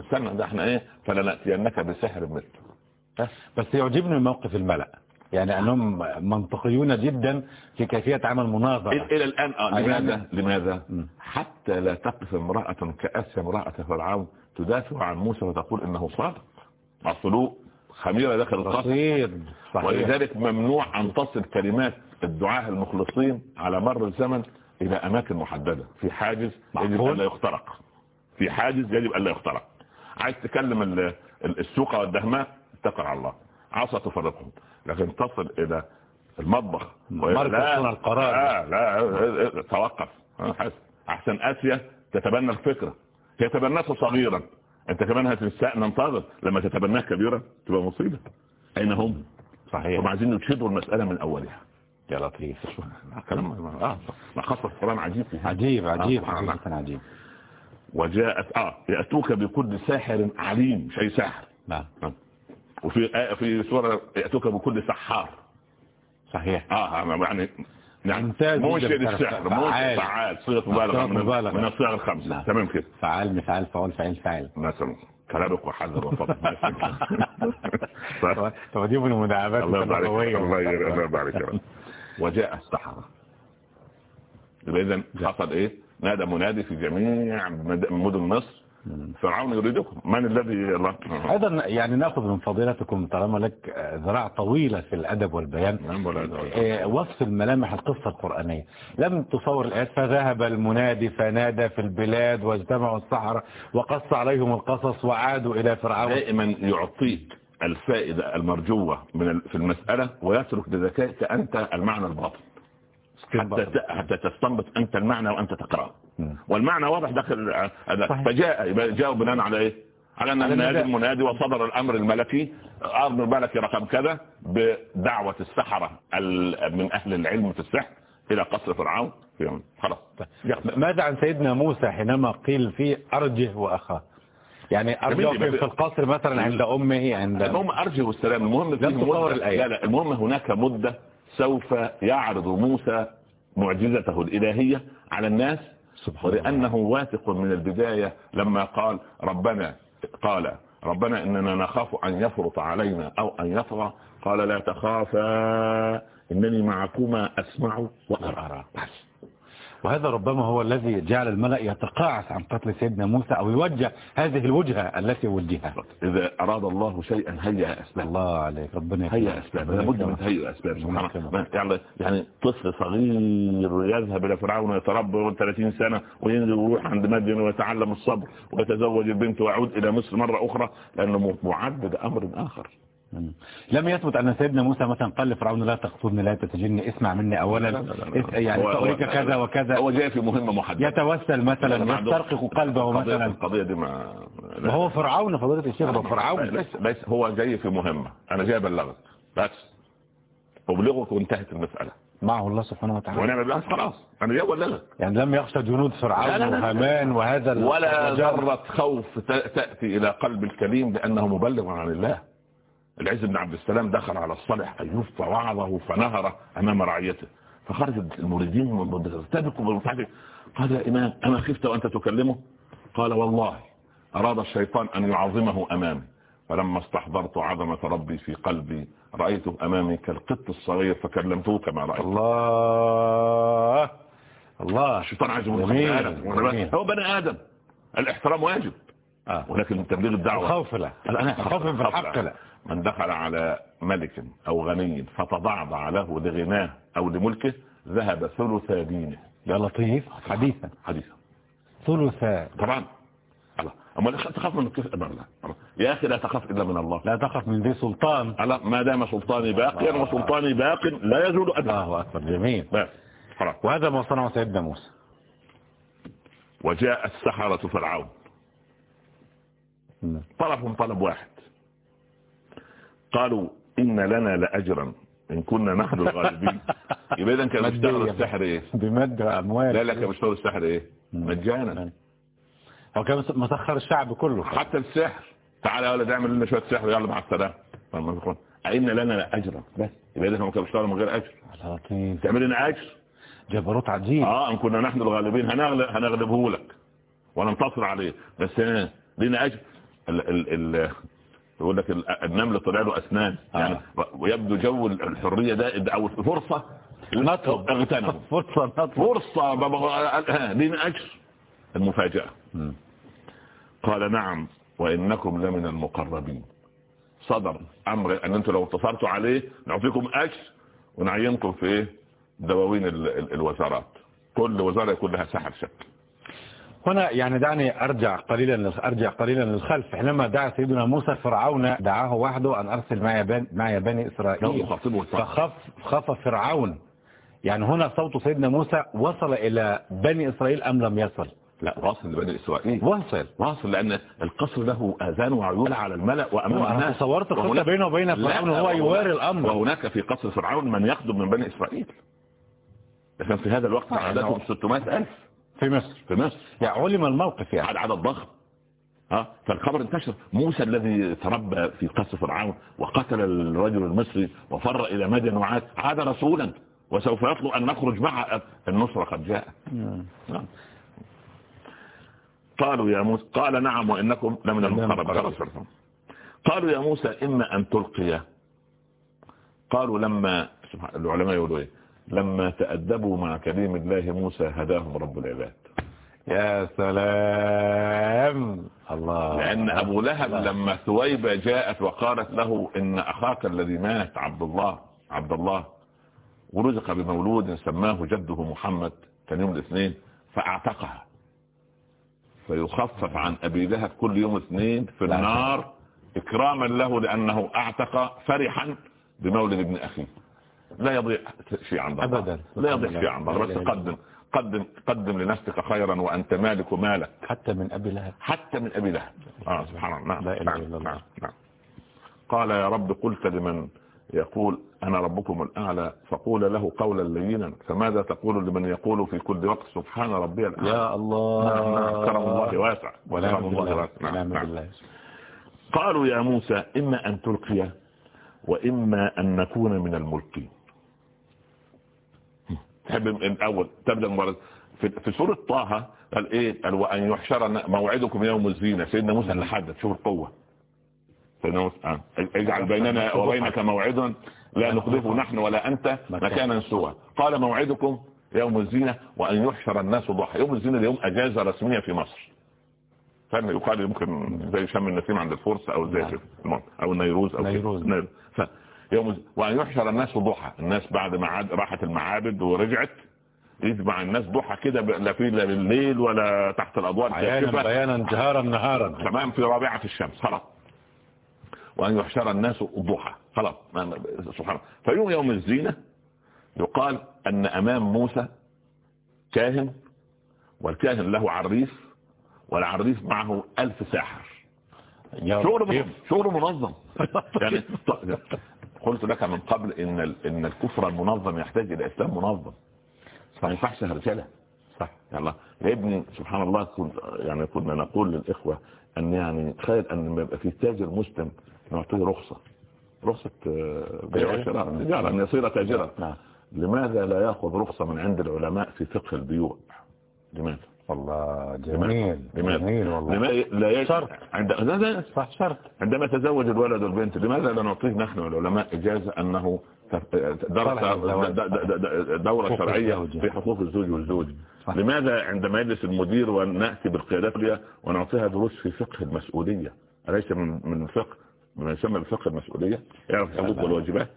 استنى ده إحنا إيه؟ فلنأتينك بسحر مثله بس يعجبني موقف الملأ. يعني أنهم منطقيون جدا في كيفية عمل مناظرة. إلى الآن أي لماذا. لماذا. حتى لا تقف امرأة كأس امرأة فرعون تدافع عن موسى وتقول إنه صادق. أصله خميرة داخل القصر. ولذلك ممنوع أن تصل كلمات الدعاة المخلصين على مر الزمن إلى أماكن محددة. في حاجز يجب؟ أن لا يخترق. في حاجز يجب أن لا يخترق. عايز تكلم ال- ال- السوق والدهماء اتقل على الله. عصا تفرقهم. لكن تصل إلى المطبخ. مركز القرار. لا لا توقف حسن. أحسن آسيا تتبنى الفكرة. هي تبنته صغيرا. أنت كمان هتستاء ننتظر لما تتبناه كبيرا تبقى مصيبة. أين هم؟ صحيح. هم عايزين يشهدوا المسألة من أولها. يا لطيف. كلام آه ما خاصة القرآن عجيب. عجيب عجيب آه،. حقيقة عجيب وجاءت آه يأتوك بكل ساحر عليم اي ساحر. نعم. آه. وفي آه في سورة يأتوك بكل سحار. صحيح. آه يعني ممتاز جداً. موشد السحر موشد فعال. فعال صيغة مبالغة صيغة من. من الصيغ الخمسة. نعم. تمام كده. فعال مفعال فعول فعيل فاعل. مثلا كلامك وحذر وفضل طب دي من المداعبات الله يبارك. الله يبارك. وجاء السحرة. يبقى اذا حصل إيه؟ نادى منادي في جميع مد- مدن مصر. فرعون يريدكم. من الذي أيضا يعني نأخذ من فضيلتكم طالما لك ذراع طويلة في الأدب والبيان. نعم آه، وصف الملامح القصة القرآنية. لم تصور الآيات فذهب المنادي فنادى في البلاد واجتمعوا السحره وقص عليهم القصص وعادوا إلى فرعون. دائما يعطيك الفائدة المرجوة من في المسألة ويترك لذكائك أنت المعنى الباطن. حتى حتى تستنبط أنت المعنى وأنت تقرأه. مم. والمعنى واضح داخل صحيح. فجاء يبقى جاء بناء على إيه على أن النداء. المنادي وصدر الأمر الملكي أمر الملكي رقم كذا بدعوة السحرة ال- من أهل العلم في السحر إلى قصر فرعون في خلاص ماذا عن سيدنا موسى حينما قيل فيه أرجه وأخاه يعني جميل. في القصر مثلا عند أمه عند المهم أرجه والسلام المهم. لا لا المهم هناك مدة سوف يعرض موسى معجزته الإلهية على الناس. ولأنه واثق من البداية لما قال ربنا قال ربنا إننا نخاف أن يفرط علينا أو أن يطغى. قال لا تخافا إنني معكما أسمع وأرى. بس. وهذا ربما هو الذي جعل الملأ يتقاعس عن قتل سيدنا موسى أو يوجه هذه الوجهة التي وجهها إذا أراد الله شيئا هيأ أسباب الله عليك ربنا يكرمك. أسباب لابد من. تهيئ أسباب يعني يعني طفل صغير يذهب إلى فرعون ويتربى 30 سنة وينزل ويروح عند مدين ويتعلم الصبر ويتزوج البنت ويعود إلى مصر مرة أخرى لأنه معد بأمر آخر. لم يثبت أن سيدنا موسى مثلا قال لفرعون لا تقتلني لا تسجني اسمع مني أولا. لا، لا، لا، يعني هو- سأريك هو- كذا وكذا. هو جاي في مهمة محددة. يتوسل مثلا عنده- يسترقق قلبه مثلا. القضية دي ما وهو فرعون فضيلة الشيخ هو فرعون. بس, بس هو جاي في مهمة. أنا جاي أبلغك. بس. أبلغك وانتهت المسألة. معه الله سبحانه وتعالى. ونعمل بس خلاص. أنا جاي أبلغك. يعني لم يخشى جنود فرعون. وهامان وهذا ولا. ذرة خوف ت- تأتي إلى قلب الكريم لأنه مبلغ عن الله. العز بن عبد السلام دخل على الصالح أيوب فوعظه فنهر أمام رعيته. فخرج المريدين ترتبكوا بالمصحف قال يا إمام أنا خفت وأنت تكلمه؟ قال والله أراد الشيطان أن يعظمه أمامي. فلما استحضرت عظمة ربي في قلبي رأيته أمامي كالقط الصغير فكلمته كما رأيت. الله الله. الشيطان عايز. هو بني آدم. الاحترام واجب. آه. ولكن تبليغ الدعوة. الخوف لا الخوف في الحق لا من دخل على ملك أو غني فتضعضع له لغناه أو لملكه ذهب ثلث دينه. يا لطيف. حديثا. حديثا. ثلثا طبعا. الله. أما تخاف من كيف أمر الله. يا أخي لا تخاف إلا من الله. لا تخف من ذي سلطان. الله ما دام سلطاني باقيا وسلطاني باق لا يزول ابدا الله أكبر. جميل. بس. وهذا ما صنعه سيدنا موسى. وجاء السحرة فرعون. مم. طلبهم طلب واحد. قالوا إن لنا لأجرا. إن كنا نحن الغالبين. يبقى إذا كان. بيشتغل السحر إيه؟ بمد أموال. لا لا كان بيشتغل السحر إيه؟ مجانا. هو كان مسخر الشعب كله. حتى السحر. تعالى يا ولد اعمل لنا شوية سحر يلا مع السلامة. أئن لنا لأجرا؟ بس. يبقى إذا كان بيشتغل من غير أجر. لطيف تعمل لنا أجر. جبروت عجيب. آه إن كنا نحن الغالبين. هنغلب هنغلبه لك. وننتصر عليه. بس ها لنا أجر. ال ال ال يقول لك ال- النمل طلع له أسنان. آه. يعني ويبدو جو الحرية ده أو فرصة نطلب. اغتنموا. فرصة نطلب. فرصة لنا اجر المفاجأة. قال نعم وإنكم لمن المقربين. صدر أمر أن أنتم لو انتصرتوا عليه نعطيكم أجر ونعينكم في إيه؟ دواوين ال- ال- الوزارات. كل وزارة يكون لها ساحر شكل. هنا يعني دعني أرجع قليلا أرجع قليلا للخلف. حينما دعا سيدنا موسى فرعون دعاه وحده أن أرسل معي بني, معي بني الصح فخف خاف فرعون. يعني هنا صوت سيدنا موسى وصل إلى بني إسرائيل أم لم يصل؟ لا واصل لبني إسرائيل. وصل واصل لأن القصر له آذان وعيون على الملأ وامام أنا الناس تصورت الخطه وهناك- بينه وبين فرعون وهو وهناك- يواري الأمر. وهناك في قصر فرعون من يخدم من بني إسرائيل. لكن في هذا الوقت عددهم يعني 600 ألف. في مصر في مصر. يعني علم الموقف يعني عدد عدد ضخم ها؟ فالخبر انتشر. موسى الذي تربى في قصر فرعون وقتل الرجل المصري وفر إلى مدين وعاد عاد رسولا. وسوف يطلب أن نخرج مع النصرة قد جاءت. نعم. قالوا يا موسى قال نعم وإنكم لمن المقربين. قالوا يا موسى إما أن تلقي قالوا لما العلماء يقولوا إيه؟ لما تأدبوا مع كريم الله موسى هداهم رب العباد. يا سلام. الله. لأن أبو لهب الله. لما ثويبة جاءت وقالت له إن أخاك الذي مات عبد الله عبد الله ورزق بمولود سماه جده محمد كان يوم الاثنين فأعتقها. فيخفف عن أبي لهب كل يوم اثنين في. النار إكراما له لأنه أعتق فرحا بمولد ابن أخيه. لا يضيع شيء عند الله أبدا. لا يضيع شيء عند الله بس قدم قدم قدم لنفسك خيرا وأنت مالك مالك حتى من أبي لهب. حتى من أبي لهب. آه سبحان الله. نعم. لا إله نعم. إلا الله. نعم. نعم. قال يا رب قلت لمن يقول أنا ربكم الأعلى. فقول له قولا لينا. فماذا تقول لمن يقول في كل وقت سبحان ربي الأعلى؟ يا الله. نعم كرم الله واسع. ونعم كرم الله واسع. نعم نعم. قالوا يا موسى إما أن تلقي وإما أن نكون من الملقين. تحب من الأول تبدأ المباراه في, في سورة طه قال إيه قال وأن يحشر موعدكم يوم الزينة سيدنا موسى اللي حدد شوف القوة سيدنا موسى آه. اجعل بيننا وبينك موعدا لا نخلفه نحن ولا أنت مكانا سوى قال موعدكم يوم الزينة وأن يحشر الناس ضحى يوم الزينة اليوم أجازة رسمية في مصر فاهم يقال يمكن زي شم النسيم عند الفرس أو زي نعم. أو النيروز أو. نيروز. نيروز. يوم وان يحشر الناس ضحى. الناس بعد ما عاد راحت المعابد ورجعت يجمع الناس ضحى كده لا في لا بالليل ولا تحت الاضواء عيانا. بيانا جهارا نهارا. تمام في رابعة الشمس. خلاص. وأن يحشر الناس الضحى خلاص. سبحان الله فيوم يوم الزينة يقال أن أمام موسى كاهن والكاهن له عريف والعريف معه ألف ساحر. شغل. منظم. شغل منظم. يعني قلت لك من قبل إن إن الكفر المنظم يحتاج إلى إسلام منظم. ما ينفعش هرجله صح يلا. يا ابني سبحان الله كنت يعني كنا نقول للإخوة أن يعني تخيل أن لما يبقى في تاجر مسلم نعطيه رخصة. رخصة آه، بيع وشراء تجاره إن يصير تاجرا نعم. لماذا لا يأخذ رخصة من عند العلماء في فقه البيوع؟ لماذا؟ والله جميل لماذا جميل والله. لماذا لا يجب شرط. عند لا صح شرط. عندما تزوج الولد والبنت لماذا لا نعطيه نحن العلماء إجازة أنه درس دورة شرعية. في حقوق الزوج والزوجة. لماذا عندما يجلس المدير ونأتي بالقيادات ونعطيها دروس في فقه المسؤولية؟ أليس من من فقه ما يسمى بفقه المسؤولية؟ يعرف الحقوق والواجبات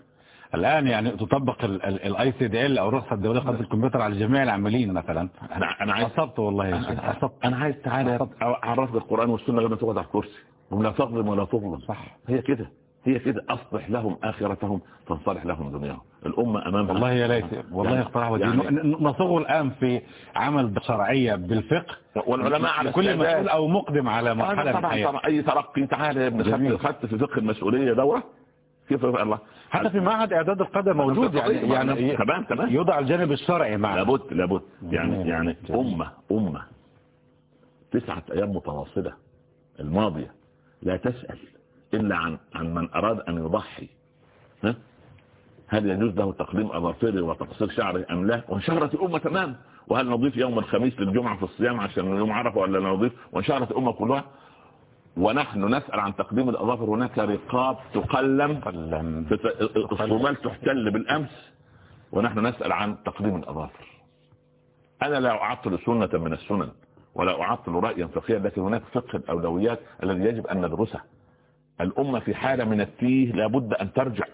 الآن يعني تطبق ال ICDL أو الرخصة الدولية خاصة الكمبيوتر على جميع العاملين مثلا. أنا أنا عايز أصبت والله يا شيخ أنا, عايز تعالى أعرفك القرآن والسنة غير ما تقعد على الكرسي. ولا تظلم ولا تظلم صح. هي كده. هي كده. أصلح لهم آخرتهم تنصلح لهم دنياهم. الأمة أمام والله يا ليت. والله يعني- اقتراح يعني- ن- نصوغ الآن في عمل شرعية بالفقه. والعلماء على كل. مسؤول أو مقدم على مرحلة من طبعا أي ترقي. تعالى يا ابن. خدت خدت في فقه المسؤولية دورة. كيف الله. حتى في معهد إعداد القدر موجود يعني يعني تمام تمام. يوضع الجانب الشرعي معه. لابد لابد. يعني. يعني. أمة أمة. تسعة أيام متواصلة. الماضية لا تسأل إلا عن عن من أراد أن يضحي. ها؟ هل يجوز له تقليم اظافره وتقصير شعره أم لا؟ وانشهرت الأمة تمام. وهل نضيف يوم الخميس للجمعة في الصيام عشان يوم عرفة ولا نضيف؟ وانشهرت الأمة كلها؟ ونحن نسأل عن تقديم الأظافر. هناك رقاب تقلم الصومال تحتل بالأمس. ونحن نسأل عن تقديم الأظافر. أنا لا أعطل سنة من السنن ولا أعطل رأيا فقهيا لكن هناك فقه الأولويات الذي يجب أن ندرسه. الأمة في حالة من التيه لابد أن ترجع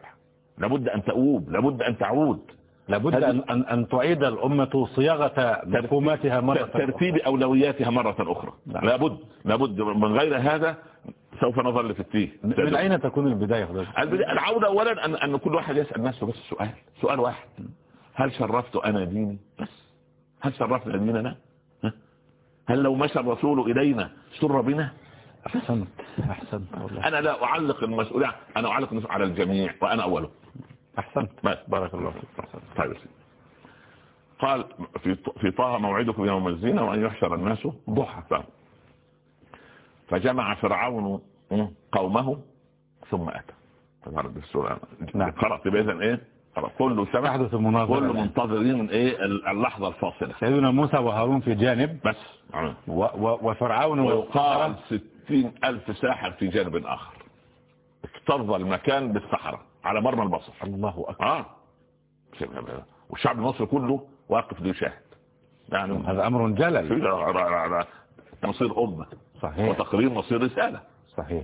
لابد أن تؤوب لابد أن تعود. لابد ان ان أن تعيد الأمة صياغة مفهوماتها مرة أخرى. ترتيب أولوياتها مرة أخرى. نعم. لابد لابد. من غير هذا سوف نظل في التيه. من أين تكون البداية فضيلة؟ البداية- العودة أولا أن, أن كل واحد يسأل نفسه بس سؤال. سؤال واحد. هل شرفت أنا ديني؟ بس. هل شرفنا ديننا؟ هل لو مشى الرسول إلينا سر بنا؟ أحسنت. أحسنت والله. أنا لا أعلق المسؤولية. أنا أعلق على الجميع. وأنا أوله. أحسنت. بس. بارك الله فيك. طيب. قال في في طه موعدكم يوم الزينة وأن يحشر الناس ضحى فجمع فرعون قومه ثم أتى. تفرد بالسورة. نعم. خلاص يبقى إذن إيه كله سمع تحدث المناظره كل الآن. منتظرين إيه؟ اللحظة الفاصلة. سيدنا موسى وهارون في جانب. بس. و و وفرعون ويقال ستين ألف ساحر في جانب آخر. اكتظ المكان بالسحرة. على مرمى البصر الله أكبر. آه. والشعب المصري كله واقف ليشاهد يعني هذا أمر جلل. مصير أمة. صحيح. وتقرير مصير رسالة. صحيح.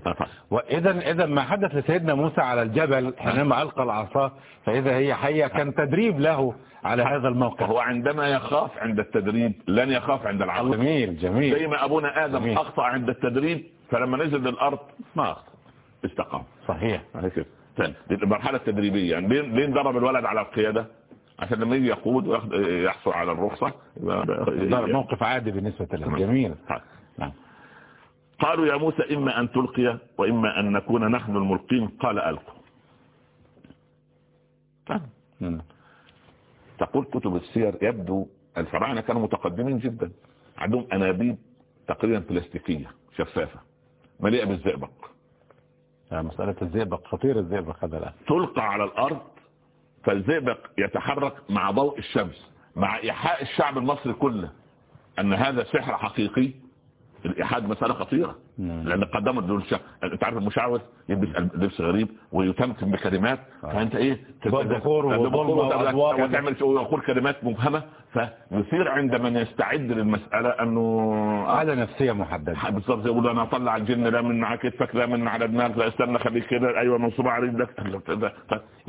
وإذا إذا ما حدث لسيدنا موسى على الجبل حينما ألقى العصا فإذا هي حية كان تدريب له على هذا الموقف. وهو عندما يخاف عند التدريب لن يخاف عند العصر جميل جميل. زي ما أبونا آدم جميل. أخطأ عند التدريب فلما نزل للأرض ما أخطأ استقام. صحيح. هيك المرحله التدريبية. يعني ليه ليه ندرب الولد على القيادة؟ عشان لما يجي يقود وياخد- يحصل على الرخصة ده موقف عادي بالنسبة له جميل. نعم قالوا يا موسى إما أن تلقي وإما أن نكون نحن الملقين. قال ألقوا. تقول كتب السير يبدو الفراعنة كانوا متقدمين جدا. عندهم أنابيب تقريبا بلاستيكية شفافة مليئة بالزئبق. مسألة الزئبق خطير الزئبق هذا الآن تلقى على الأرض فالزئبق يتحرك مع ضوء الشمس مع إيحاء الشعب المصري كله أن هذا سحر حقيقي الإيحاء مسألة خطيرة. مم. لأن قدمت دول أنت عارف المشعوذ يلبس لبس غريب ويتمتم بكلمات. فأنت إيه. وتعمل ويقول كلمات مبهمة. فيصير عند من يستعد للمسألة أنه على نفسية محددة. بالظبط يقول أنا أطلع الجن لا من على كتفك لا من على دماغك لا استنى خليك كده. أيوه منصوب على رجلك.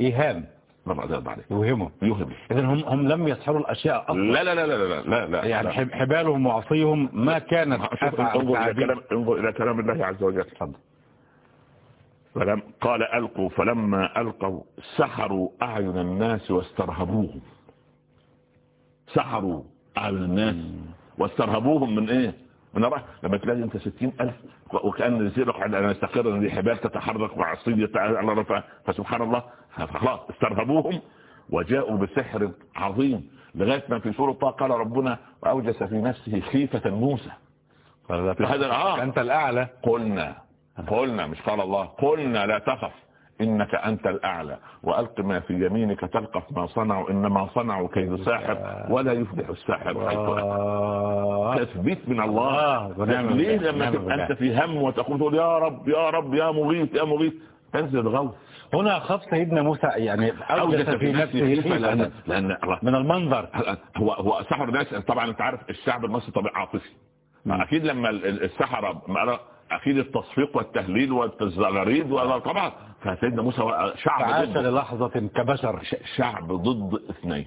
إيهام. لا العذاب عليك. يوهمهم. يوهم اذا هم هم لم يسحروا الأشياء أصلا. لا لا لا لا لا لا. يعني لا. حبالهم وعصيهم ما كانت انظر إلى كلام انظر إلى كلام الله عز وجل. اتفضل فلم قال ألقوا فلما ألقوا سحروا أعين الناس واسترهبوهم. سحروا أعين الناس. واسترهبوهم من إيه؟ من الرحمة لما تلاقي أنت ستين ألف وكأن يصيرك على أن يستقر ان دي حبال تتحرك وعصية على رفع. فسبحان الله. خلاص استرهبوهم وجاءوا بسحر عظيم لغاية ما في سورة قال ربنا وأوجس في نفسه خيفة موسى. في هذا أنت الأعلى. قلنا قلنا مش قال الله قلنا لا تخف. إنك أنت الأعلى. وألق ما في يمينك تلقف ما صنعوا إنما صنعوا كيد ساحر ولا يفلح الساحر. حيث أتى. تثبيت من الله. ونعم ليه لما نعم تبقى. أنت في هم وتقول تقول يا رب يا رب يا مغيث يا مغيث. تنزل الغوث. هنا خاف سيدنا موسى يعني أوجس في نفسه لأن لأن من المنظر. هو هو سحر الناس طبعا أنت عارف الشعب المصري طبيعي عاطفي. مم. أكيد لما ال- ال- السحرة أكيد التصفيق والتهليل والتزغريد ولا طبعا. فسيدنا موسى شعب فعاش ضد للحظة كبشر. شعب ضد اثنين.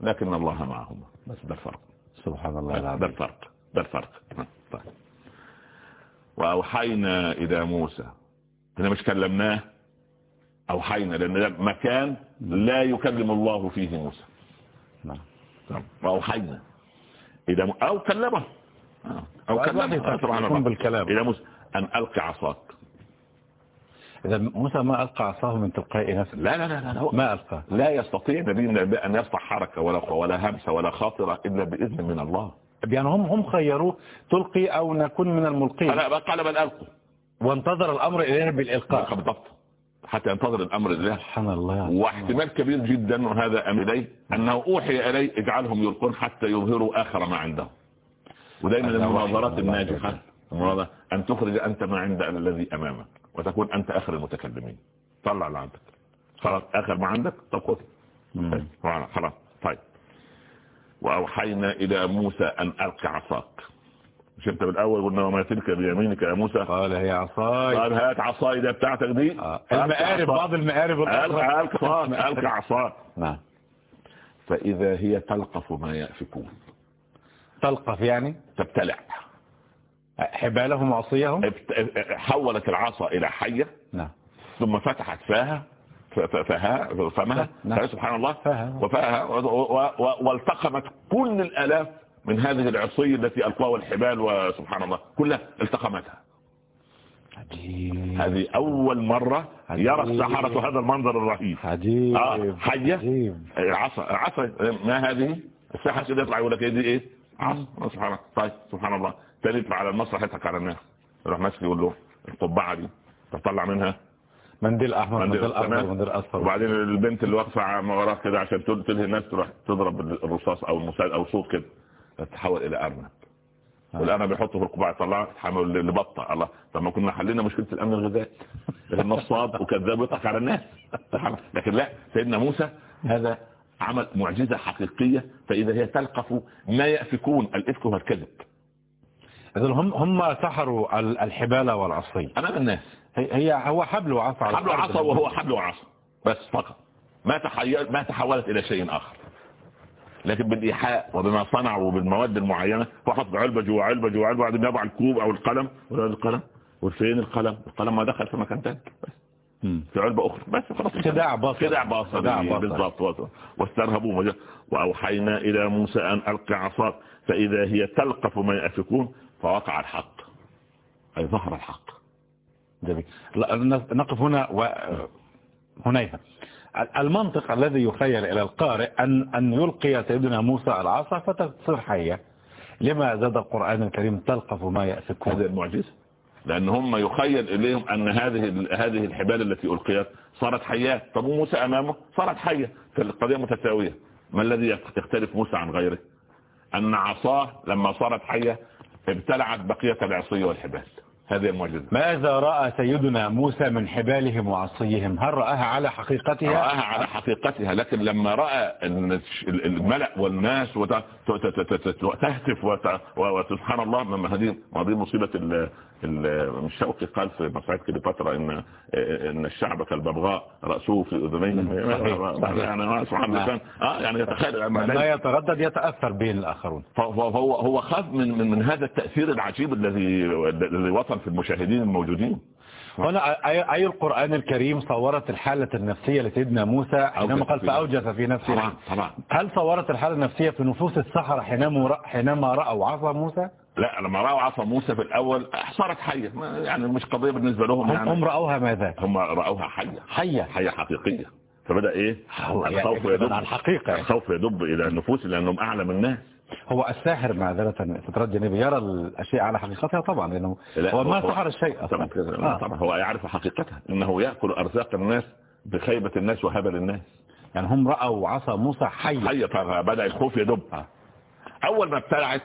لكن الله معهم بس ده الفرق سبحان الله ده العظيم. الفرق ده الفرق طيب. وأوحينا إلى موسى. إحنا مش كلمناه. أوحينا لأن ده مكان لا يكلم الله فيه موسى. نعم. وأوحينا م... أو كلمه. وأيضا كلمه الله بالكلام. إلى موسى أن القي عصاك. إذا موسى ما ألقى عصاه من تلقاء نفسه. لا لا لا, لا. هو ما ألقى. لا يستطيع نبي أن يصنع حركة ولا ولا همسه ولا خاطرة إلا بإذن من الله. يعني هم هم خيروه تلقي أو نكون من الملقين. قال قال بل ألقوا. وانتظر الأمر إليه بالإلقاء. بالضبط. حتى ينتظر الأمر لله سبحان الله. واحتمال كبير جدا وهذا أم إليه. أنه أوحي إليه اجعلهم يلقون حتى يظهروا آخر ما عندهم ودايما هذا المناظرات. الناجحة المناظرة أن تخرج أنت ما عند الذي أمامك وتكون أنت آخر المتكلمين. طلع اللي عندك. خلاص آخر ما عندك طب خذ. خلاص. طيب. وأوحينا إلى موسى أن ألقي عصاك. مش أنت بالأول قلنا وما تلك بيمينك يا موسى؟ قال هي عصاي. قال هات عصاي ده بتاعتك دي. آه. المقارب. بعض المقارب. ألقى عصاك. نعم. فإذا هي تلقف ما يأفكون. تلقف يعني؟ تبتلع. حبالهم وعصيهم حولت العصا إلى حية. نعم. ثم فتحت فاها فها فمها. نعم. سبحان الله. فاها. وفاها. والتقمت كل الآلاف من هذه العصي التي ألقاها الحبال وسبحان الله. كلها التقمتها. عجيب. هذه أول مرة يرى عجيب. السحرة هذا المنظر الرهيب. عجيب. آه، حية. عجيب. العصا العصا ما هذه؟ الساحة كده يطلع يقول لك دي إيه؟ عصا سبحان الله طيب سبحان الله. يطلع على المسرح يضحك على الناس. يروح ماسك يقول له القبعة دي تطلع منها. منديل أحمر منديل- تمام. منديل أصفر. وبعدين البنت اللي واقفة ما وراك كده عشان تل- تلهي الناس تروح تضرب الرصاص أو المسدس أو صوت كده. تتحول إلى أرنب. والأرنب يحطه في القبعة يطلعه تحمل لبطة. الله. طب ما كنا حلينا مشكلة الأمن الغذائي. لكن نصاب وكذاب يضحك على الناس. لكن لا سيدنا موسى هذا عمل معجزة حقيقية فإذا هي تلقف ما يأفكون الإفك هو الكذب اذا هم هم سحروا ال- الحبال والعصي. أمام الناس. هي هي- هو حبل وعصا حبل الأرض. عصا وهو حبل وعصا. بس فقط. ما تحيل ما تحولت إلى شيء آخر. لكن بالإيحاء وبما صنعوا وبالمواد المعينة هو حط علبة جوا علبة جوا علبة وبعدين يضع الكوب أو القلم. ولا القلم؟ وفين القلم. القلم ما دخل في مكان تاني. بس. في علبة أخرى. بس خلاص. خداع بصري. خداع بصري بصري. بالضبط. واسترهبوا. وأوحينا إلى موسى أن ألقي عصاك. فإذا هي تلقف ما يأفكون فوقع الحق. أي ظهر الحق. جميل. نقف هنا و... هنيها المنطق الذي يخيل إلى القارئ أن أن يلقي سيدنا موسى العصا فتصير حية. لما زاد القرآن الكريم تلقف ما هذه يأفكون المعجزة لأن هم يخيل إليهم أن هذه هذه الحبال التي ألقيت صارت حيات طب موسى أمامه؟ صارت حية فالقضية متساوية. ما الذي يختلف موسى عن غيره؟ أن عصاه لما صارت حية ابتلعت بقية العصي والحبال. هذه المعجزة. ماذا رأى سيدنا موسى من حبالهم وعصيهم؟ هل رآها على حقيقتها؟ رآها على حقيقتها لكن لما رأى الملأ والناس وت- ت- ت- ت- ت- تهتف وت- و- وسبحان الله هذه مصيبة الشوقي قال في مصاعد كليوباترا ان إن الشعب كالببغاء رأسه في أذنيه. صحيح. يعني سبحان الله كان- آه يعني يتخيل ما يتردد يتأثر به الآخرون. فهو هو هو خاف من من من هذا التأثير العجيب الذي الذي وصل في المشاهدين الموجودين. هنا أي, القرآن الكريم صورت الحالة النفسية لسيدنا موسى حينما قال فأوجس في نفسه طبعا طبعا. هل صورت الحالة النفسية في نفوس السحرة حينما رأوا عصا موسى؟ لا لما رأوا عصا موسى في الأول صارت حية. ما- يعني مش قضية بالنسبة لهم هم, يعني. هم رأوها ماذا؟ هم رأوها حية. حية. حية حقيقية. فبدأ إيه؟ هو يعني الخوف بدأ يدب يعني. الخوف يدب إلى النفوس لأنهم أعلم الناس. هو الساحر معذرة فترة جانبي يرى الأشياء على حقيقتها طبعا لأنه هو ما سحر الشيء طبعا, أصلا. طبعا, آه. طبعا هو يعرف حقيقتها إنه يأكل أرزاق الناس بخيبة الناس وهبل الناس. يعني هم رأوا عصا موسى حية حية فبدأ الخوف يدب. آه. أول ما ابتلعت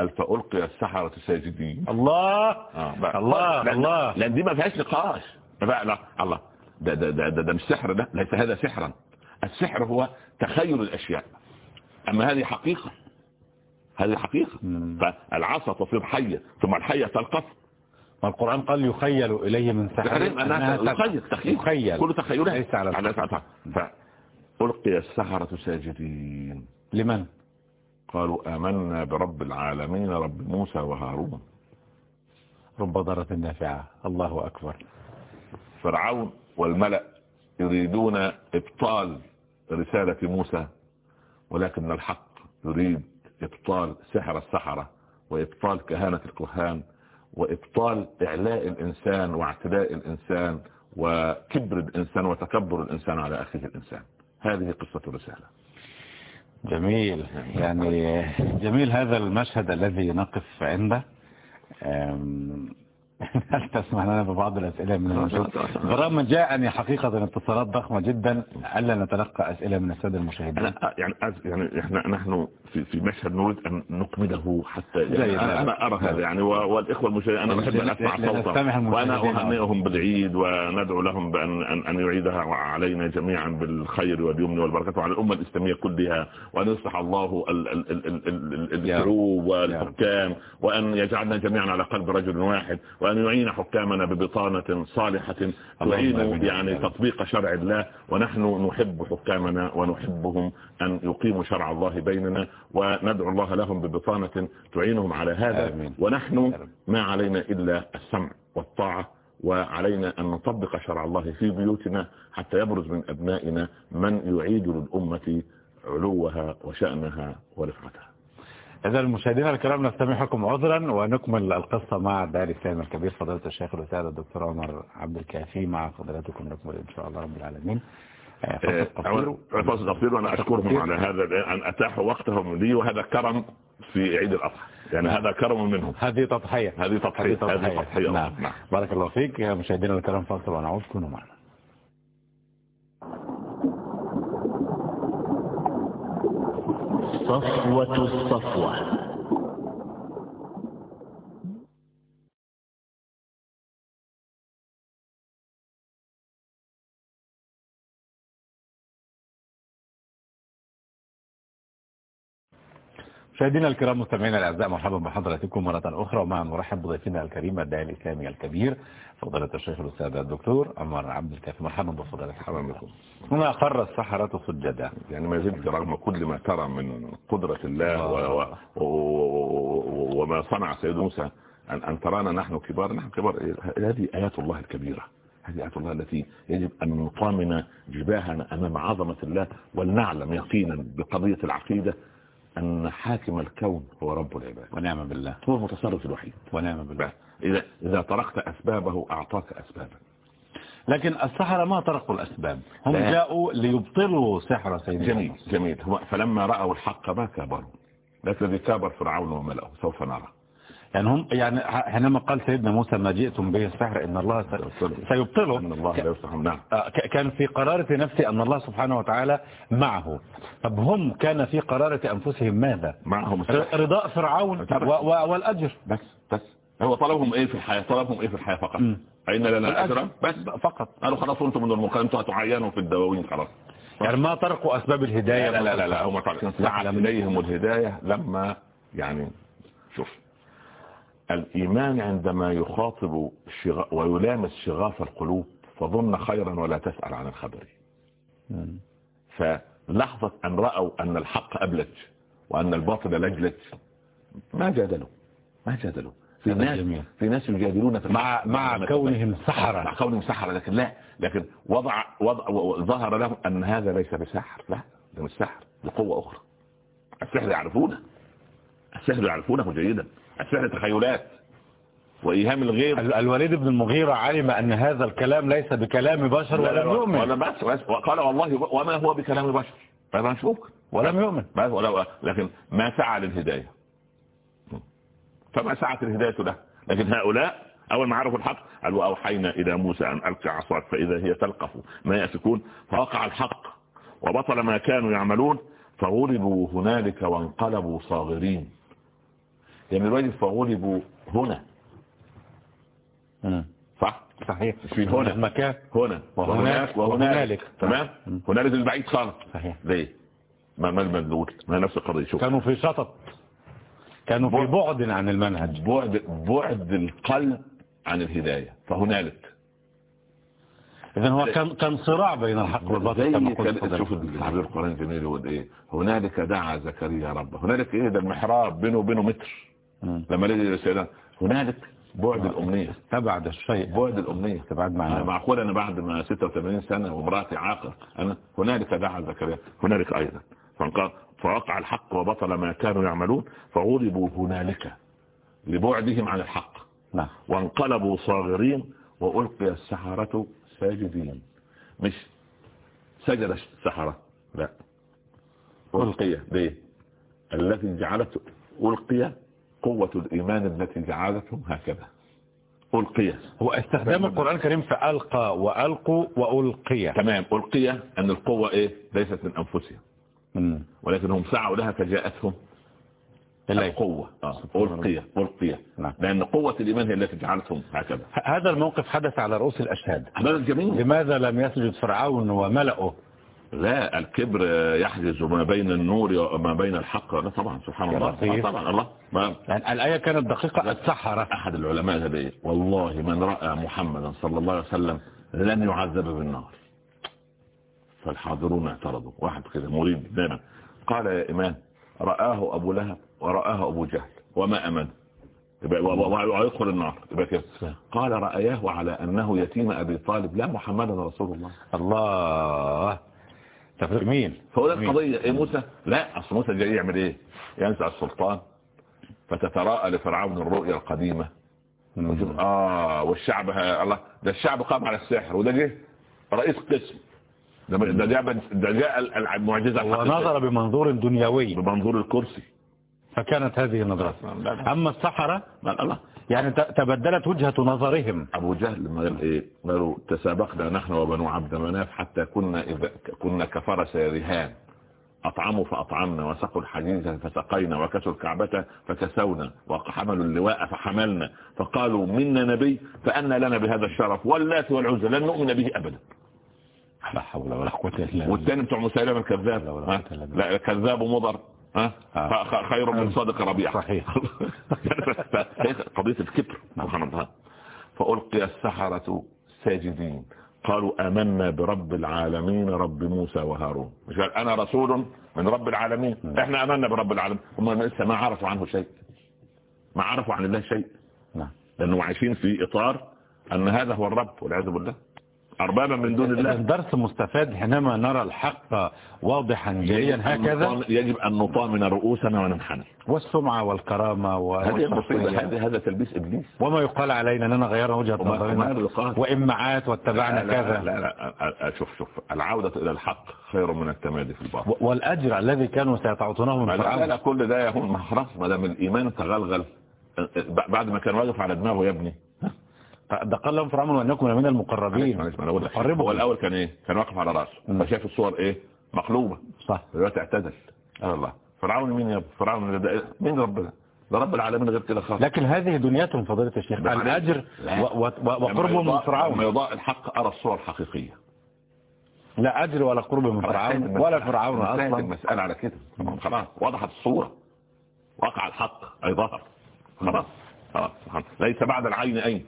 قال فألقي السحرة ساجدين الله! آه،. الله لأن- الله. لأن دي ما فيهاش نقاش. لا الله. ده ده ده, ده, ده مش سحر ده ليس هذا سحرا. السحر هو تخيل الأشياء. أما هذه حقيقة. هذه حقيقة. مم. فالعصا تصير حية ثم الحية تلقف. والقرآن قال يخيل إليه من سحر. تخيل. تخيل كله تخيلات ليس على. فألقي السحرة ساجدين لمن؟ قالوا آمنا برب العالمين رب موسى وهارون. رب ضارة نافعة. الله أكبر. فرعون والملأ يريدون إبطال رسالة موسى ولكن الحق يريد إبطال سحر السحرة وإبطال كهانة الكهان وإبطال إعلاء الإنسان واعتداء الإنسان وكبر الإنسان وتكبر الإنسان على أخيه الإنسان. هذه قصة الرسالة. جميل. يعني جميل هذا المشهد الذي نقف عنده. هل تسمح لنا ببعض الأسئلة من المشاهد برغم جاءني حقيقة اتصالات ضخمة جدا ألا نتلقى أسئلة من السادة المشاهدين؟ أنا يعني أز- يعني إحنا نحن في في مشهد نريد أن نكمله حتى. يعني أنا أنا أرى هذا يعني و- والإخوة المشاهدين أنا بحب أن أسمع لنستمع صوتهم وأنا المشاهدين. أهنئهم بالعيد وندعو لهم بأن أن أن يعيدها علينا جميعا بالخير واليمن والبركة وعلى الأمة الإسلامية كلها. وأن يصلح الله. الشعوب والحكام. وأن يجعلنا جميعا على قلب رجل واحد. وان يعين حكامنا اللهم تعين آمين. يعني تطبيق شرع الله ونحن نحب حكامنا ونحبهم أن يقيموا شرع الله بيننا وندعو الله لهم ببطانة تعينهم على هذا. ونحن. ما علينا إلا السمع والطاعة وعلينا أن نطبق شرع الله في بيوتنا حتى يبرز من أبنائنا من يعيد للأمة علوها وشأنها ورفعتها إذا المشاهدين الكرام نستمعكم عذرا ونكمل القصة مع الداعي الإسلامي الكبير فضيلة الشيخ الأستاذ الدكتور عمر عبد الكافي مع فضيلتكم نكمل إن شاء الله رب العالمين. آه، فصل قصير. فاصل قصير وأنا أشكرهم على هذا أن أتاحوا وقتهم لي وهذا كرم في عيد الأضحى. يعني هذا كرم منهم. هذه تضحية. هذه تضحية. هذه تضحية. نعم. نعم. بارك الله فيك. مشاهدينا الكرام فاصل ونعود. كونوا معنا. صفوة الصفوة. مشاهدينا الكرام مستمعينا الأعزاء مرحبا بحضراتكم مرة أخرى. ومع نرحب بضيفنا الكريم الداعي الإسلامي الكبير فضيلة الشيخ الأستاذ الدكتور عمر عبد الكافي. مرحبا بفضيلتكم مرحبا بكم. هنا خر السحرة سجدا. يعني ما زلت رغم كل ما ترى من قدرة الله و... و... و... و... وما صنع سيد موسى أن, أن ترانا نحن كبار. نحن كبار؟ هذه آيات الله الكبيرة. هذه آية الله التي يجب أن نطامن جباهنا أمام عظمة الله ولنعلم يقينا بقضية العقيدة أن حاكم الكون هو رب العباد. ونعم بالله. هو المتصرف الوحيد. ونعم بالله. إذا, إذا طرقت أسبابه أعطاك أسبابا. لكن السحرة ما طرقوا الأسباب. هم لا. جاءوا ليبطلوا سحر سيدنا جميل. جميل. فلما رأوا الحق ما كابروا. لكن الذي كابر فرعون وملأه سوف نرى. يعني هم يعني حينما قال سيدنا موسى ما جئتم به السحر إن الله سيبطله. أن الله لا نعم آه، ك- كان في قرارة نفسي أن الله سبحانه وتعالى معه. طب هم كان في قرارة أنفسهم ماذا؟ معهم. رضاء فرعون. و- والأجر. بس بس. هو طلبهم إيه في الحياة؟ طلبهم إيه في الحياة فقط. أين لنا. أجرا؟ بس. فقط. قالوا خلاص أنتم من المكان أنتم هتعينوا في الدواوين خلاص. يعني ما طرقوا أسباب الهداية. لا لا لا, لا هم طالعين سعت إليهم الهداية لما يعني شوف. الإيمان عندما يخاطب. ويلامس شغاف القلوب فظن خيرا ولا تسأل عن الخبر مم. فلحظة أن رأوا أن الحق أبلج وأن الباطل لجلج ما جادلوا ما جادلوا في ناس جميل. في ناس يجادلون في مع. مع كونهم سحرة مع كونهم سحرة لكن لا لكن وضع وضع ظهر لهم أن هذا ليس بسحر لا ده مش سحر بقوة أخرى السحر يعرفونه السحر يعرفونه جيدا السحر تخيلات وإيهام الغير. ال- الوليد بن المغيرة علم أن هذا الكلام ليس بكلام بشر ولم يؤمن. ولا بس بس وقال والله وما هو بكلام بشر؟ هذا مش ممكن. ولم يؤمن. بس ولا لكن ما سعى للهداية. فما سعت الهداية له؟ لكن هؤلاء أول ما عرفوا الحق قالوا أوحينا إلى موسى أن ألقى عصاك فإذا هي تلقف ما يأفكون فوقع الحق وبطل ما كانوا يعملون فغلبوا هنالك وانقلبوا صاغرين. يعني الواجب فغلبوا هنا. صح؟ صحيح. في هنا. المكان هنا. وهناك. وهنالك. تمام. هنالك البعيد خالص. صحيح. ليه؟ ما ما المدلول ما نفس القضية. شوف. كانوا في شطط. كانوا في بعد. عن المنهج. بعد. بعد القلب عن الهداية. فهنالك. إذا هو كان كان صراع بين الحق والباطل كما قلت شوف. التعبير القرآن الجميل يقول إيه؟ هنالك دعا زكريا ربه. هنالك إيه؟ ده المحراب بينه وبينه متر. لما لقي سيدنا هنالك بعد الأمنية. تبعد الشيء. بعد الأمنية. تبعد أنا معناه معقول أنا بعد ما 86 سنة ومراتي عاقر أنا هنالك دعا زكريا هنالك أيضا. فانقال فوقع الحق وبطل ما كانوا يعملون فغلبوا هنالك لبعدهم عن الحق. نعم. وانقلبوا صاغرين وألقي السحرة ساجدين. مش سجد السحرة لا. ألقي ليه؟ التي جعلت ألقي قوة الإيمان التي جعلتهم هكذا. ألقي. هو استخدام القرآن الكريم في ألقى وألقوا وألقي. تمام. ألقي أن القوة إيه؟ ليست من أنفسهم. مم. ولكن هم سعوا لها فجاءتهم. القوة. آه. ألقي ألقي. نعم. لأن قوة الإيمان هي التي جعلتهم هكذا. هذا الموقف حدث على رؤوس الأشهاد. هذا الجميل لماذا لم يسجد فرعون وملأه؟ لا الكبر يحجز ما بين النور وما بين الحق. لا طبعا سبحان الله. طبعا الله. ما يعني الآية كانت دقيقة السحرة. أحد العلماء هذا إيه؟ والله من رأى محمدا صلى الله عليه وسلم لن يعذب بالنار. فالحاضرون اعترضوا. واحد كده مريد دائما. قال يا إمام رآه أبو لهب ورآه أبو جهل. وما أمن؟ ويدخل النار. يبقى كده. قال رأياه على أنه يتيم أبي طالب لا محمدا رسول الله. الله. تفرق مين فهو؟ القضية إيه موسى؟ لا أصل موسى جاي يعمل إيه؟ ينزع السلطان. فتتراءى لفرعون الرؤيا القديمة. آه والشعب ها الله ده الشعب قام على السحر وده جه رئيس قسم. ده ده جاء ده جاء ال- المعجزة الحقيقية ونظر بمنظور دنيوي. بمنظور الكرسي. فكانت هذه النظرة. أما السحرة قال الله يعني تبدلت وجهة نظرهم. أبو جهل لما قال إيه؟ قالوا تسابقنا نحن وبنو عبد مناف حتى كنا إذا كنا كفرس رهان أطعموا فأطعمنا وسقوا الحديث فسقينا وكسوا الكعبة فكسونا وحملوا اللواء فحملنا. فقالوا منا نبي فأنا لنا بهذا الشرف واللات والعزى لن نؤمن به أبدا. لا حول ولا قوة إلا بالله. والثاني بتوع مسيلمة الكذاب. لا كذاب مضر. ها. خ- خير من صادق ربيع. صحيح. قضية الكبر. سبحان الله فألقي السحرة ساجدين. قالوا آمنا برب العالمين رب موسى وهارون. مش قال أنا رسول من رب العالمين. إحنا آمنا برب العالمين. هم لسه ما عرفوا عنه شيء. ما عرفوا عن الله شيء. نعم. لأنهم عايشين في إطار أن هذا هو الرب والعياذ بالله. اربابا من دون الله. الدرس مستفاد حينما نرى الحق واضحا جليا أن هكذا. يجب أن نطامن رؤوسنا وننحني والسمعة والكرامة هذه هذا تلبيس إبليس. وما يقال علينا اننا غيرنا وجهة نظرنا. وإمعات واتبعنا لا كذا. لا, لا, لا شوف شوف العودة إلى الحق خير من التمادي في الباطل. والأجر الذي كانوا سيتعطونه من لا, فرعون. كل ده يهون. ما خلاص ما دام الإيمان تغلغل بعد ما كان واقف على دماغه يا ابني. ده قال لهم فرعون وأنكم من المقربين. هو الأول كان إيه؟ كان واقف على رأسه. مم. فشاف الصور إيه؟ مقلوبة. صح. دلوقتي اعتزل. الله. فرعون مين يا؟ فرعون مين ربنا؟ ده رب العالمين غير كده خالص. لكن هذه دنياتهم فضيلة الشيخ. و- وقربهم من لما فرعون. يضاء الحق أرى الصور الحقيقية. لا أجر ولا قرب من فرعون ولا فرعون انتهت أصلا. المسألة على كده. خلاص وضحت الصورة. وقع الحق أي ظهر. خلاص خلاص. ليس بعد العين أين؟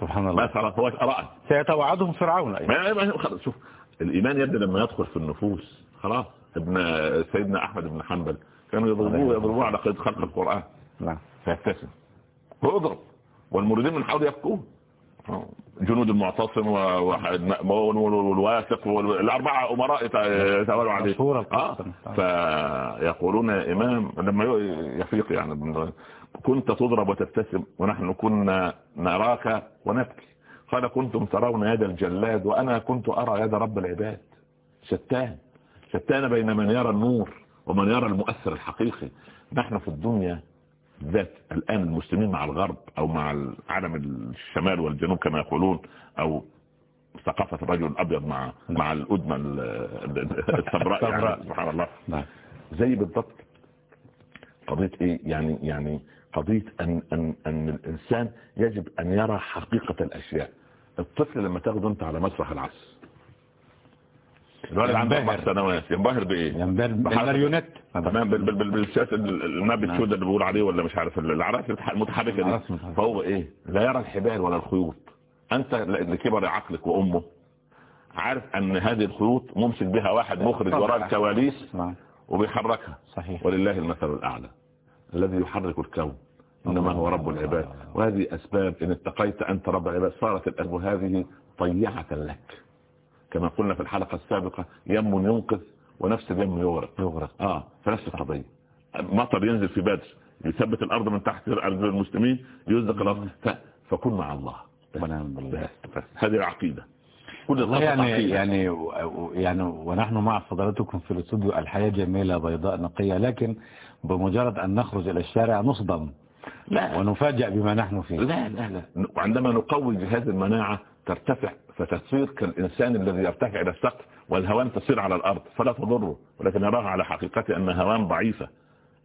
سبحان ما الله خلاص هو رأى. سيتوعدهم فرعون أيضا. ما ما- خلاص شوف الإيمان يبدأ لما يدخل في النفوس. خلاص ابن سيدنا أحمد بن حنبل كانوا يضربوه يضربوه على قيد خلق القرآن. نعم. فيبتسم ويضرب والمريدين من حوله يبكون. جنود المعتصم والواثق والأربعة أمراء يتوالوا عليه. آه. فيقولون يا إمام لما يفيق يعني كنت تضرب وتبتسم ونحن كنا نراك ونبكي. قال كنتم ترون يد الجلاد وأنا كنت أرى يد رب العباد. شتان. شتان بين من يرى النور ومن يرى المؤثر الحقيقي. نحن في الدنيا ذات الآن المسلمين مع الغرب أو مع العالم الشمال والجنوب كما يقولون أو ثقافة الرجل الأبيض مع مع الأدمى ال- ال- السمراء يعني. سبحان الله. نعم. زي بالضبط قضية إيه؟ يعني يعني قضية أن أن أن الإنسان يجب أن يرى حقيقة الأشياء. الطفل لما تاخده أنت على مسرح العصر الولد عنده ينبهر. سنوات. ينبهر بإيه؟ ينبهر بالماريونيت. تمام بال- بال- بال- بالشات الماب نعم. السوداء اللي بيقول عليه ولا مش عارف العرائس المتحركة دي. فهو إيه؟ لا يرى الحبال ولا الخيوط. أنت لكبر عقلك وأمه عارف أن هذه الخيوط ممسك بها واحد مخرج. وراء الكواليس نعم. وبيحركها. صحيح. ولله المثل الأعلى. الذي يحرك الكون. إنما هو رب العباد. وهذه أسباب إن اتقيت أنت رب العباد. صارت الاسباب هذه طيعه لك. كما قلنا في الحلقة السابقة يم ينقذ ونفس اليم يغرق. يغرق. آه فنفس القضية. مطر ينزل في بدر يثبت الأرض من تحت ارض المسلمين يزدق الأرض. ف... فكن مع الله. هذه العقيدة. كل القصة يعني عقيدة. يعني يعني ونحن مع فضلاتكم في الاستوديو الحياة جميلة بيضاء نقية لكن بمجرد أن نخرج إلى الشارع نصدم لا. ونفاجأ بما نحن فيه. لا لا لا. وعندما نقوي جهاز المناعة ترتفع فتصير كالإنسان الذي يرتفع إلى السقف والهوان تصير على الأرض فلا تضره. ولكن يراها على حقيقته أن هوان ضعيفة.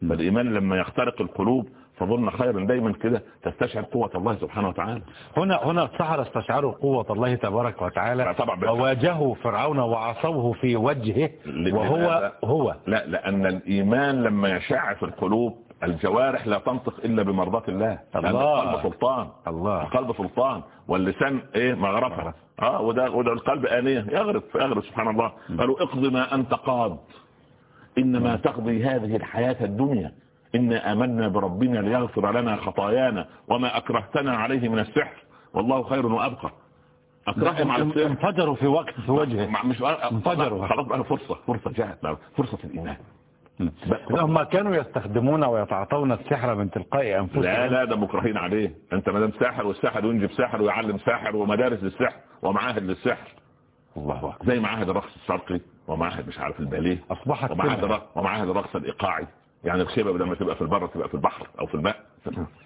فالإيمان لما يخترق القلوب فظن خيرا دايما كده تستشعر قوة الله سبحانه وتعالى. هنا هنا السحرة استشعروا قوة الله تبارك وتعالى. وواجهوا فرعون وعصوه في وجهه وهو هو. لا لأن الإيمان لما يشع في القلوب الجوارح لا تنطق إلا بمرضاة الله الله. القلب سلطان. الله. القلب سلطان. واللسان إيه؟ مغرفة. آه وده وده القلب آنية. يغرف يغرف سبحان الله. قالوا اقض ما أنت قاض. إنما تقضي هذه الحياة الدنيا. إنا آمنا بربنا ليغفر لنا خطايانا وما أكرهتنا عليه من السحر. والله خير وأبقى. أكرههم على السحر. انفجروا في وقت في وجهه مش انفجروا. خلاص بقى فرصة. فرصة جاءت. الإيمان. بقى- هم كانوا يستخدمون ويتعاطون السحر من تلقاء أنفسهم. لا لا ده مكرهين عليه. أنت ما دام ساحر والساحر ينجب ساحر ويعلم ساحر ومدارس للسحر ومعاهد للسحر. الله أكبر. زي معاهد الرقص الشرقي ومعاهد مش عارف الباليه ومعاهد. الرقص ومعاهد الرقص الإيقاعي. يعني الخيبه بدل ما تبقى في البر تبقى في البحر أو في الماء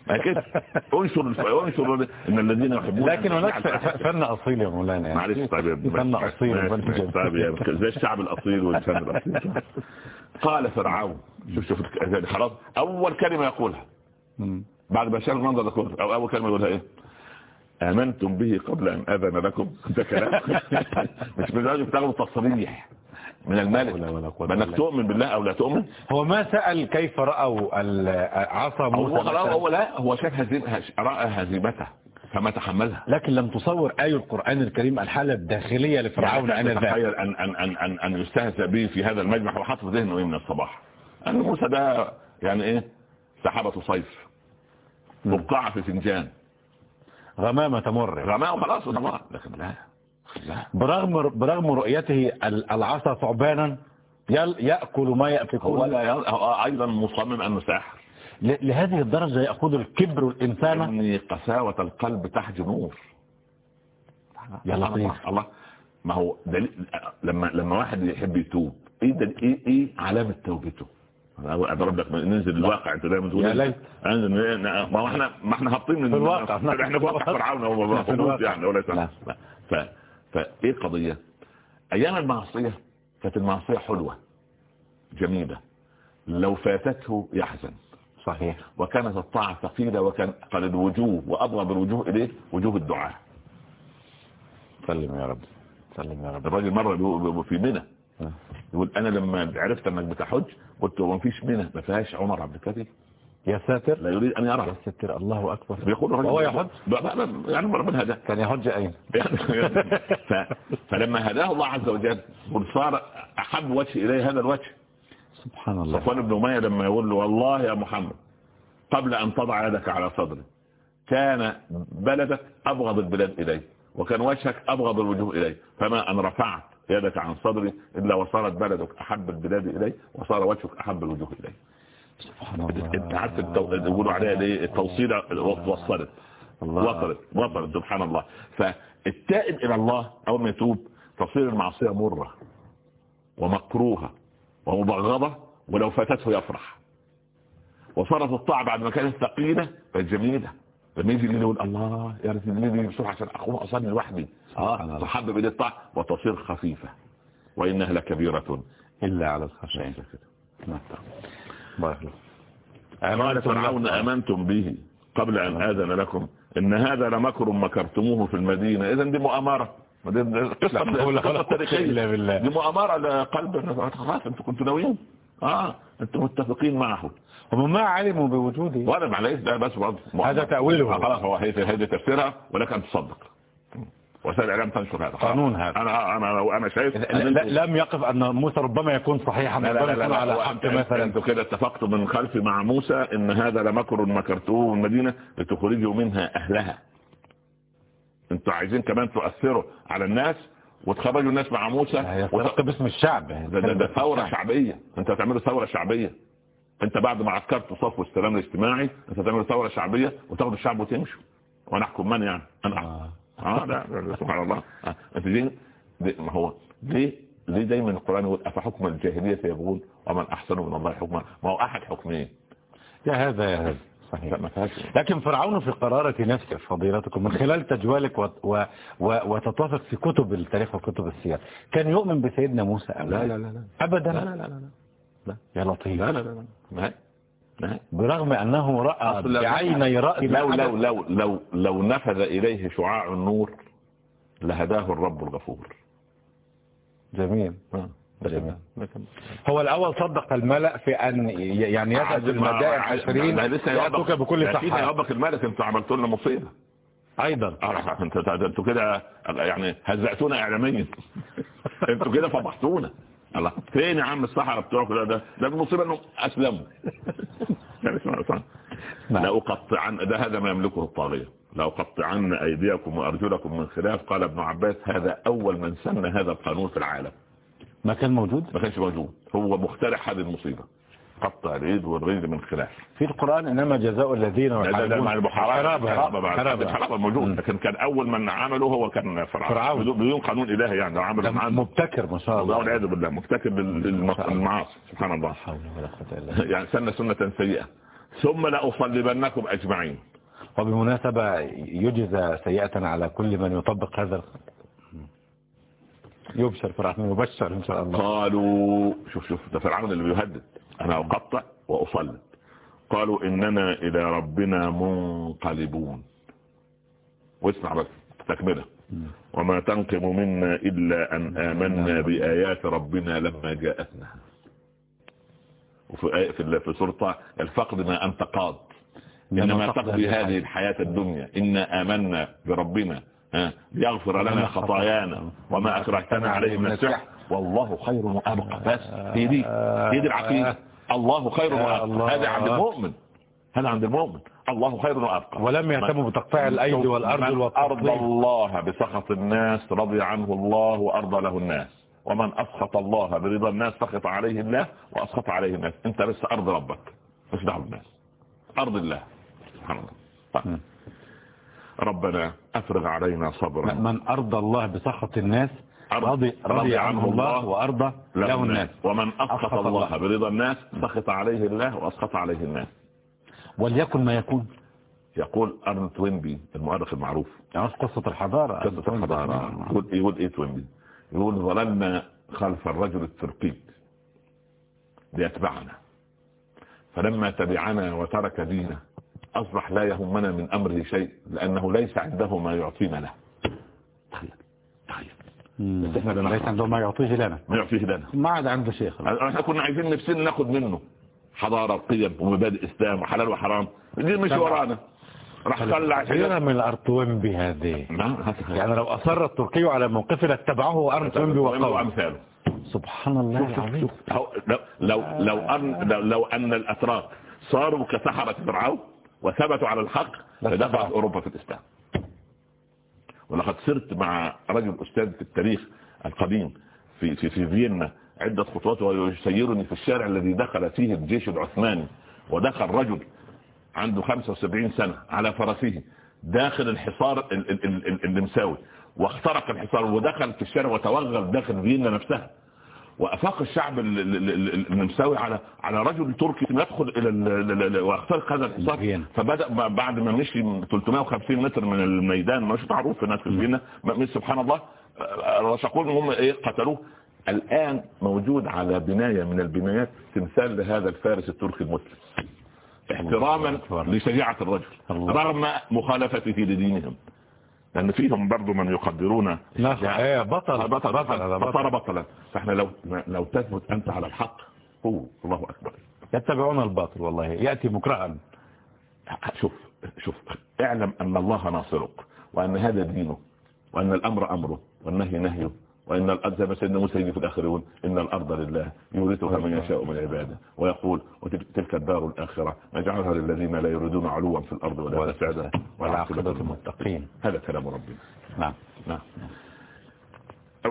ما كده انشر انشر إن الذين يحبون لكن هناك فن أصيل يا مولانا يعني. معلش طيب. فن. جميل. طيب يا زي الشعب الأصيل والفن الأصيل قال فرعون شوف شوف خلاص أول كلمة يقولها. بعد ما شاف المنظر ده أو أول كلمة يقولها إيه آمنتم به قبل أن أذن لكم ده كلام مش لازم تاخدوا تصريح من الملك. إلا تؤمن بالله. أو لا تؤمن. هو ما سأل كيف رأوا عصا هو موسى خلاص مثلاً. هو لا هو شاف هزيم هش- رأى هزيمته فما تحملها. لكن لم تصور آي القرآن الكريم الحالة الداخلية لفرعون يعني أنا ذاك تخيل ان ان ان ان, أن يستهزأ به في هذا المجمع؟ وحط في ذهنه إيه من الصباح؟ أن موسى ده يعني إيه؟ سحابه صيف. فقاعه في فنجان. غمامة تمر رماه وخلاص الله لكن لا. برغم برغم رؤيته العصا ثعبانا يأكل ما يأفكون هو أيضا مصمم أنه ساحر لهذه الدرجة يأخذ الكبر الإنسان. إن قساوة القلب تحج نور يا لطيف. الله. ما هو دليل لما لما واحد يحب يتوب إيه دل... إيه إيه علامة توبته؟ اضرب لك ننزل الواقع. أنت دايما تقول يا ليت. ما هو إحنا ما إحنا هابطين من الواقع. إحنا في فرعون يعني ولا لا. ف فإيه القضية؟ أيام المعصية كانت المعصية حلوة جميلة. لو فاتته يحزن. صحيح. وكانت الطاعة ثقيلة وكان قال الوجوه وأبغض الوجوه إليه وجوه الدعاء. سلم يا رب سلم يا رب. الراجل مرة في منى. آه. يقول أنا لما عرفت أنك بتحج قلت هو ما فيش منى ما فيهاش عمر عبد الكافي يا ساتر. لا يريد أن يرى. يا ساتر الله أكبر. بيقول هو يحج يعني من هذا. كان يحج أين. فلما هداه الله عز وجل صار أحب وجه إليه هذا الوجه. سبحان الله. صفوان بن أمية لما يقول له والله يا محمد قبل أن تضع يدك على صدري كان بلدك أبغض البلاد إلي وكان وجهك أبغض الوجوه إلي فما أن رفعت يدك عن صدري إلا وصارت بلدك أحب البلاد إلي وصار وجهك أحب الوجوه الله انت عارف يقولوا عليها ليه التوصيل وصلت. وصلت. وصلت. سبحان الله. فالتائب إلى الله أول ما يتوب تصير المعصية مرة ومكروهة ومبغضة ولو فاتته يفرح. وصارت الطاعة بعد ما كانت ثقيلة فجميلة لما يجي يقول الله يا ريت لي بسرعة عشان أقوم أصلي لوحدي. آه تحبب إلى الطاعة وتصير خفيفة. وإنها لكبيرة إلا على الخشعين نعم. قال فرعون آمنتم به. قبل أن آذن لكم. إن هذا لمكر مكرتموه في المدينة. إذا دي مؤامرة قصة تاريخية. دي مؤامرة لقلب خلاص أنتوا كنتوا ناويين. آه أنتوا متفقين معه. هم ما علموا بوجوده. ولا معلش ده بس برضه. هذا تأويله. خلاص هو هذه تفسيرها ولك أن تصدق. وسائل الاعلام تنشر هذا قانون هذا. أنا أنا أنا شايف لم يقف أن موسى ربما يكون صحيحا لا لا لا, لا على حق مثلا. أنتوا كده اتفقتوا من خلف مع موسى إن هذا لمكر مكرتوه المدينة لتخرجوا منها أهلها. أنتوا عايزين كمان تؤثروا على الناس وتخرجوا الناس مع موسى وت... باسم الشعب. ده, ده, ده ثورة شعبية. أنت هتعملوا ثورة شعبية. أنت بعد ما عسكرت صف السلام الاجتماعي أنت هتعملوا ثورة شعبية وتاخدوا الشعب وتمشوا. وأنا احكم من يعني؟ أنا آه, آه لا سبحان الله آه. انت دي ما هو ليه ليه دايما القرآن يقول افحكم الجاهلية يقول ومن احسن من الله حكما ما هو احد حكمين يا هذا يا هذا صحيح لكن فرعون في قرارة نفسه فضيلتكم من خلال تجوالك و... و... و... وتتوافق في كتب التاريخ وكتب السير كان يؤمن بسيدنا موسى أبدا لا لا لا لا أبدا لا لا لا لا, لا. يا لطيف لا لا لا لا. برغم أنه رأى بعيني رأي لو لو لو لو لو نفذ إليه شعاع النور لهداه الرب الغفور. جميل. آه. هو الأول صدق الملأ في أن يعني يذهب المدائن عشرين يأتوك بكل صحة. يا ربك الملك أنتوا عملتوا لنا مصيبة. أيضا. أنتوا كده يعني هزعتونا اعلاميا. أنتوا كده فضحتونا. الله. فين يا عم الصحراء بتوعك ده ده ده المصيبة انهم أسلموا. لا أقطعن ده هذا ما يملكه الطاغية. لا أقطعن أيديكم وأرجلكم من خلاف. قال ابن عباس هذا أول من سن هذا القانون في العالم. ما كان موجود؟ ما كانش موجود. هو مخترع هذه المصيبة. قطع اليد والرجل من خلاف. في القرآن إنما جزاء الذين مع الحرابة حرابة موجود لكن كان أول من عمله هو كان فرعون. بدون قانون إلهي يعني لو عمل. مبتكر ما شاء الله. والعياذ بالله مبتكر للمعاصي سبحان الله. يعني سنة سنة سيئة. ثم لأصلبنكم أجمعين. وبمناسبة يجزى سيئة على كل من يطبق هذا يبشر فرعون يبشر إن شاء الله. قالوا شوف شوف ده فرعون اللي بيهدد. أنا أقطع واصلب قالوا إننا إلى ربنا منقلبون. واسمع بس تكملة. وما تنقم منا إلا أن آمنا بآيات ربنا لما جاءتنا. وفي في في سورة الفقد ما أنت قاض. إنما تقضي هذه الحياة الدنيا. إنا آمنا بربنا. ليغفر لنا خطايانا وما أكرهتنا عليه من السحر. والله خير وأبقى. بس هي دي هي دي العقيدة. الله خير وأبقى. هذا عند المؤمن. هذا عند المؤمن. الله خير وأبقى. ولم يهتموا بتقطيع الأيدي والأرض أرضى الله بسخط الناس رضي عنه الله وأرضى له الناس. ومن أسخط الله برضا الناس سخط عليه الله وأسخط عليه الناس. أنت بس أرض ربك. مش دعوة الناس. أرض الله. سبحان الله. طيب. ربنا أفرغ علينا صبرا. من أرضى الله بسخط الناس رضي, رضي عنه الله وأرضى له الناس. ومن أسخط الله برضا الناس سخط عليه الله وأسخط عليه الناس. وليكن ما يكون. يقول أرن توينبي المؤرخ المعروف. يعني قصة الحضارة. قصة الحضارة. يقول, يقول إيه توينبي؟ يقول ظللنا خلف الرجل التركي ليتبعنا. فلما تبعنا وترك دينه أصبح لا يهمنا من أمره شيء لأنه ليس عنده ما يعطينا له. تخيل تخيل. ليس عنده ما يعطيه لنا. ما يعطيه لنا. ما عاد عنده شيء إحنا كنا عايزين نفسنا ناخد منه حضارة قيم ومبادئ إسلام وحلال وحرام. دي مش ورانا. راح طلع كثيرا من الارتوين بهذه. يعني لو أصر التركي على موقفه لاتبعه ارتوين وامثاله سبحان الله العظيم. لو لو لو أن لو أن الأتراك صاروا كسحرة فرعون وثبتوا على الحق لدخلت أوروبا في الإسلام. ولقد سرت مع رجل أستاذ في التاريخ القديم في في في فيينا عدة خطوات ويسيرني في الشارع الذي دخل فيه الجيش العثماني ودخل رجل عنده 75 سنة على فرسه داخل الحصار النمساوي واخترق الحصار ودخل في الشارع وتوغل داخل فيينا نفسها. وأفاق الشعب النمساوي على على رجل تركي يدخل إلى وأخترق هذا الحصار فبدأ بعد ما مشي 350 متر من الميدان مش معروف الناس في فيينا سبحان الله. رشقون هم إيه قتلوه. الآن موجود على بناية من البنايات تمثال لهذا الفارس التركي المسلم. احتراما لشجاعه الرجل. رغم مخالفته لدينهم. لأن فيهم برضو من يقدرون إيه بطل بطل بطل بطل. بطلا. فإحنا لو لو تثبت أنت على الحق هو الله أكبر. يتبعون الباطل والله. يأتي مكرها شوف شوف اعلم أن الله ناصرك وأن هذا دينه وأن الأمر أمره والنهي نهيه. وإن الأرض زي ما سيدنا موسى في الآخر يقول إن الأرض لله يورثها من يشاء من عباده. ويقول وتلك الدار الآخرة. نجعلها للذين لا يريدون علوا في الأرض ولا فسادا. والعاقبة المتقين هذا كلام ربنا. نعم. نعم.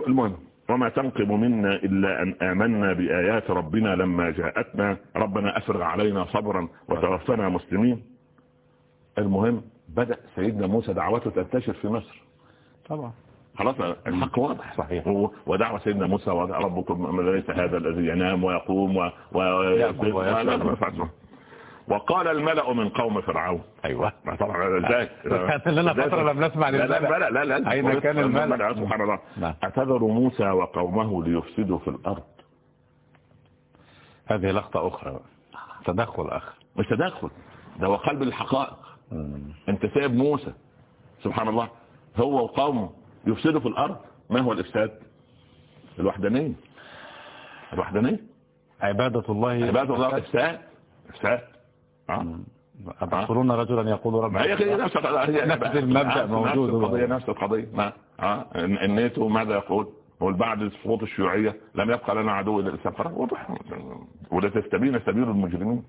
المهم وما تنقم منا إلا أن آمنا بآيات ربنا لما جاءتنا. ربنا أفرغ علينا صبرا وتوفنا مسلمين. المهم بدأ سيدنا موسى دعوته تنتشر في مصر. طبعا. خلاص الحق واضح صحيح. ودعوة سيدنا موسى ربكم ليس هذا الذي ينام ويقوم و... و... وقال الملأ من قوم فرعون. أيوه. طبعا إزاي؟ لنا فترة لم نسمع لا لا لا لا أين كان الملأ؟ سبحان الله. اعتذر موسى وقومه ليفسدوا في الأرض. هذه لقطة أخرى تدخل اخر مش تدخل. ده هو قلب الحقائق. انت سايب موسى. سبحان الله. هو وقومه. يفسدوا في الأرض ما هو الإفساد؟ الوحدانية. الوحدانية. عبادة الله. عبادة الله إفساد. إفساد. أبصرون رجلا يقول رب هي نفس نفس المبدأ موجود. نفس القضية. نفس القضية ما الناتو ماذا يقول؟ هو بعد سقوط الشيوعية لم يبقى لنا عدو إلا الإسلام واضح. ولا تستبين سبيل المجرمين.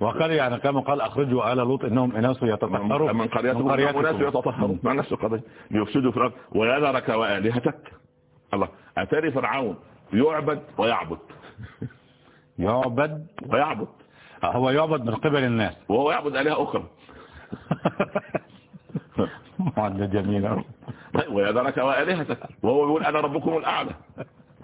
وقال يعني كما قال أخرجوا آل لوط إنهم إناس يتطهرون. من قريتهم اناس يتطهرون. مع نفس القضية. ليفسدوا في الأرض. ويذرك وآلهتك. الله. أتاري فرعون. يعبد ويعبد. يعبد. ويعبد. هو يعبد من قبل الناس. وهو يعبد آلهة أخرى. معد جميل ويذرك وآلهتك. وهو يقول أنا ربكم الأعلى.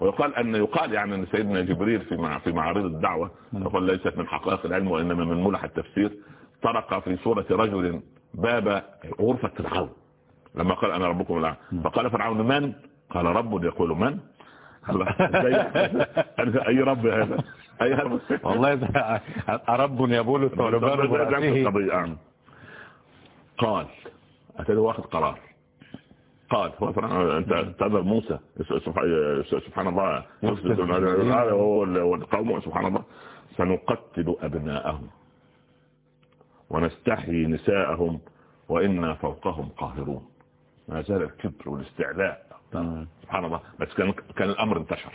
ويقال أن يقال يعني أن سيدنا جبريل في في معارض الدعوة يقول ليست من حقائق العلم وإنما من ملح التفسير طرق في صورة رجل باب غرفة فرعون لما قال أنا ربكم الأعلى. فقال فرعون من؟ قال رب يقول من؟ أي رب هذا؟ أي رب. والله رب يبول الثعلبان قال. أتى واخذ قرار. قال أنت تذر موسى. سبحان الله. والقوم سبحان الله. سنقتل أبناءهم. ونستحيي نساءهم وإنا فوقهم قاهرون. ما زال الكبر والاستعلاء. سبحان الله. بس كان كان الأمر انتشر.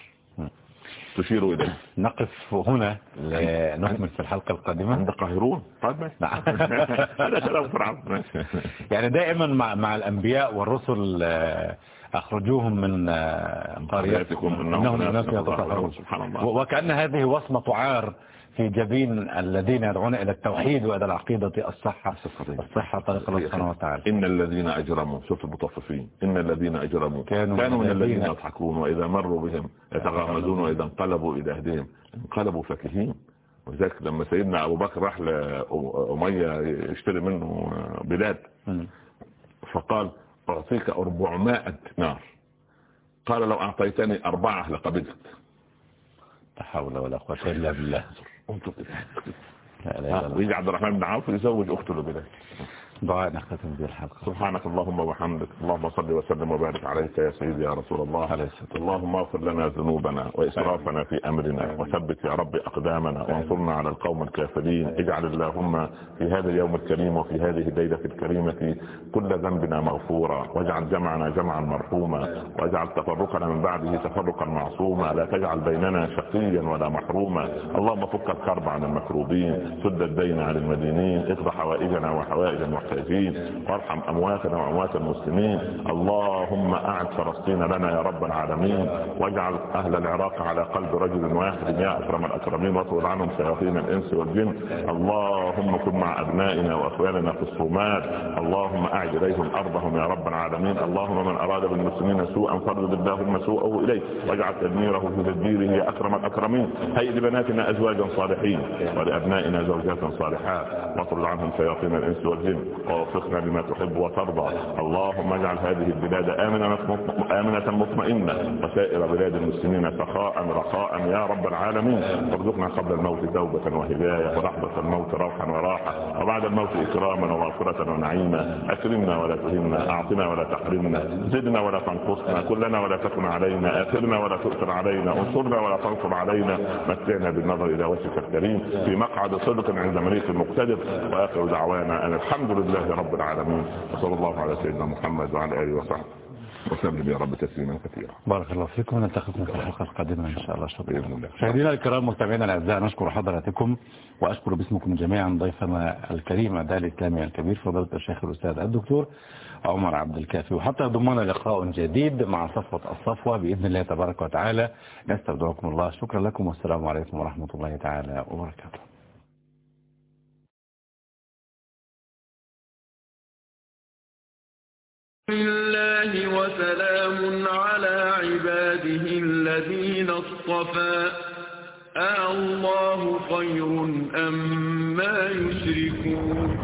تشير إليه. نقف هنا لنكمل في الحلقة القادمة. عند قاهرون طيب نعم. هذا كلام فرعون يعني دائما مع, مع الأنبياء والرسل آه، أخرجوهم من آه، قريتكم إنهم الناس يتطهرون سبحان الله. وكأن هذه وصمة عار. في جبين الذين يدعون إلى التوحيد وإلى العقيدة الصحة. الصحة طريق الله سبحانه وتعالى. إن الذين أجرموا شوف المطففين إن الذين أجرموا. كانوا كانوا من الذين يضحكون وإذا مروا بهم يتغامزون وإذا انقلبوا إلى أهلهم انقلبوا فكهين. ولذلك لما سيدنا أبو بكر راح لأمية يشتري منه بلاد. فقال أعطيك 400 نار قال لو أعطيتني أربعة لقبلت. لا حول ولا قوة إلا بالله. انظر الله. ويجي عبد الرحمن بن عوف يزوج أخته لبلاد دعاء نختم به الحلقة. سبحانك اللهم وبحمدك اللهم صل وسلم وبارك عليك يا سيدي يا رسول الله. عليه اللهم اغفر لنا ذنوبنا وإسرافنا في أمرنا وثبت يا رب أقدامنا وانصرنا على القوم الكافرين. اجعل اللهم في هذا اليوم الكريم وفي هذه الليلة الكريمة كل ذنبنا مغفورا. واجعل جمعنا جمعا مرحوما. واجعل تفرقنا من بعده تفرقا معصوما. لا تجعل بيننا شقيا ولا محروما. اللهم فك الكرب عن المكروبين. سد الدين عن المدينين. اقض حوائجنا وحوائج المحتاجين وارحم أمواتنا وأموات المسلمين. اللهم أعد فلسطين لنا يا رب العالمين واجعل أهل العراق على قلب رجل واحد يا أكرم الأكرمين واطول عنهم شياطين الإنس والجن. اللهم كن مع أبنائنا وأخواننا في الصومال. اللهم أعد إليهم أرضهم يا رب العالمين. اللهم من أراد بالمسلمين سوءا فرد اللهم سوءه اليه واجعل تدميره في تدبيره يا أكرم الأكرمين. هيئ لبناتنا ازواجا صالحين ولأبنائنا زوجات صالحات. واطرد عنهم شياطين الإنس والجن. ووفقنا لما تحب وترضى. اللهم اجعل هذه البلاد آمنة آمنة مطمئنة. وسائر بلاد المسلمين سخاء رخاء يا رب العالمين. وارزقنا قبل الموت توبة وهداية ولحظه الموت روحا وراحة. وبعد الموت إكراما ومغفره ونعيما أكرمنا ولا تهنا أعطنا ولا تحرمنا. زدنا ولا تنقصنا. كلنا ولا تكن علينا. اثرنا ولا تؤثر علينا. انصرنا ولا تنصر علينا. متعنا بالنظر إلى وجهك الكريم. في مقعد صدق عند مليك مقتدر. وآخر دعوانا أن الحمد لله رب العالمين. وصلى الله على سيدنا محمد وعلى آله وصحبه. وسلم يا رب تسليما كثيرا. بارك الله فيكم. نلتقيكم في الحلقة القادمة إن شاء الله. شكرا. بإذن الله. مشاهدينا الكرام مستمعينا الأعزاء نشكر حضراتكم وأشكر باسمكم جميعا ضيفنا الكريم الداعي الإسلامي الكبير فضيلة الشيخ الأستاذ الدكتور عمر عبد الكافي. وحتى يضمنا لقاء جديد مع صفوة الصفوة بإذن الله تبارك وتعالى. نستودعكم الله. شكرا لكم والسلام عليكم ورحمة الله تعالى وبركاته. لله وسلام على عباده الذين اصطفى. آه، الله خير أم ما يشركون.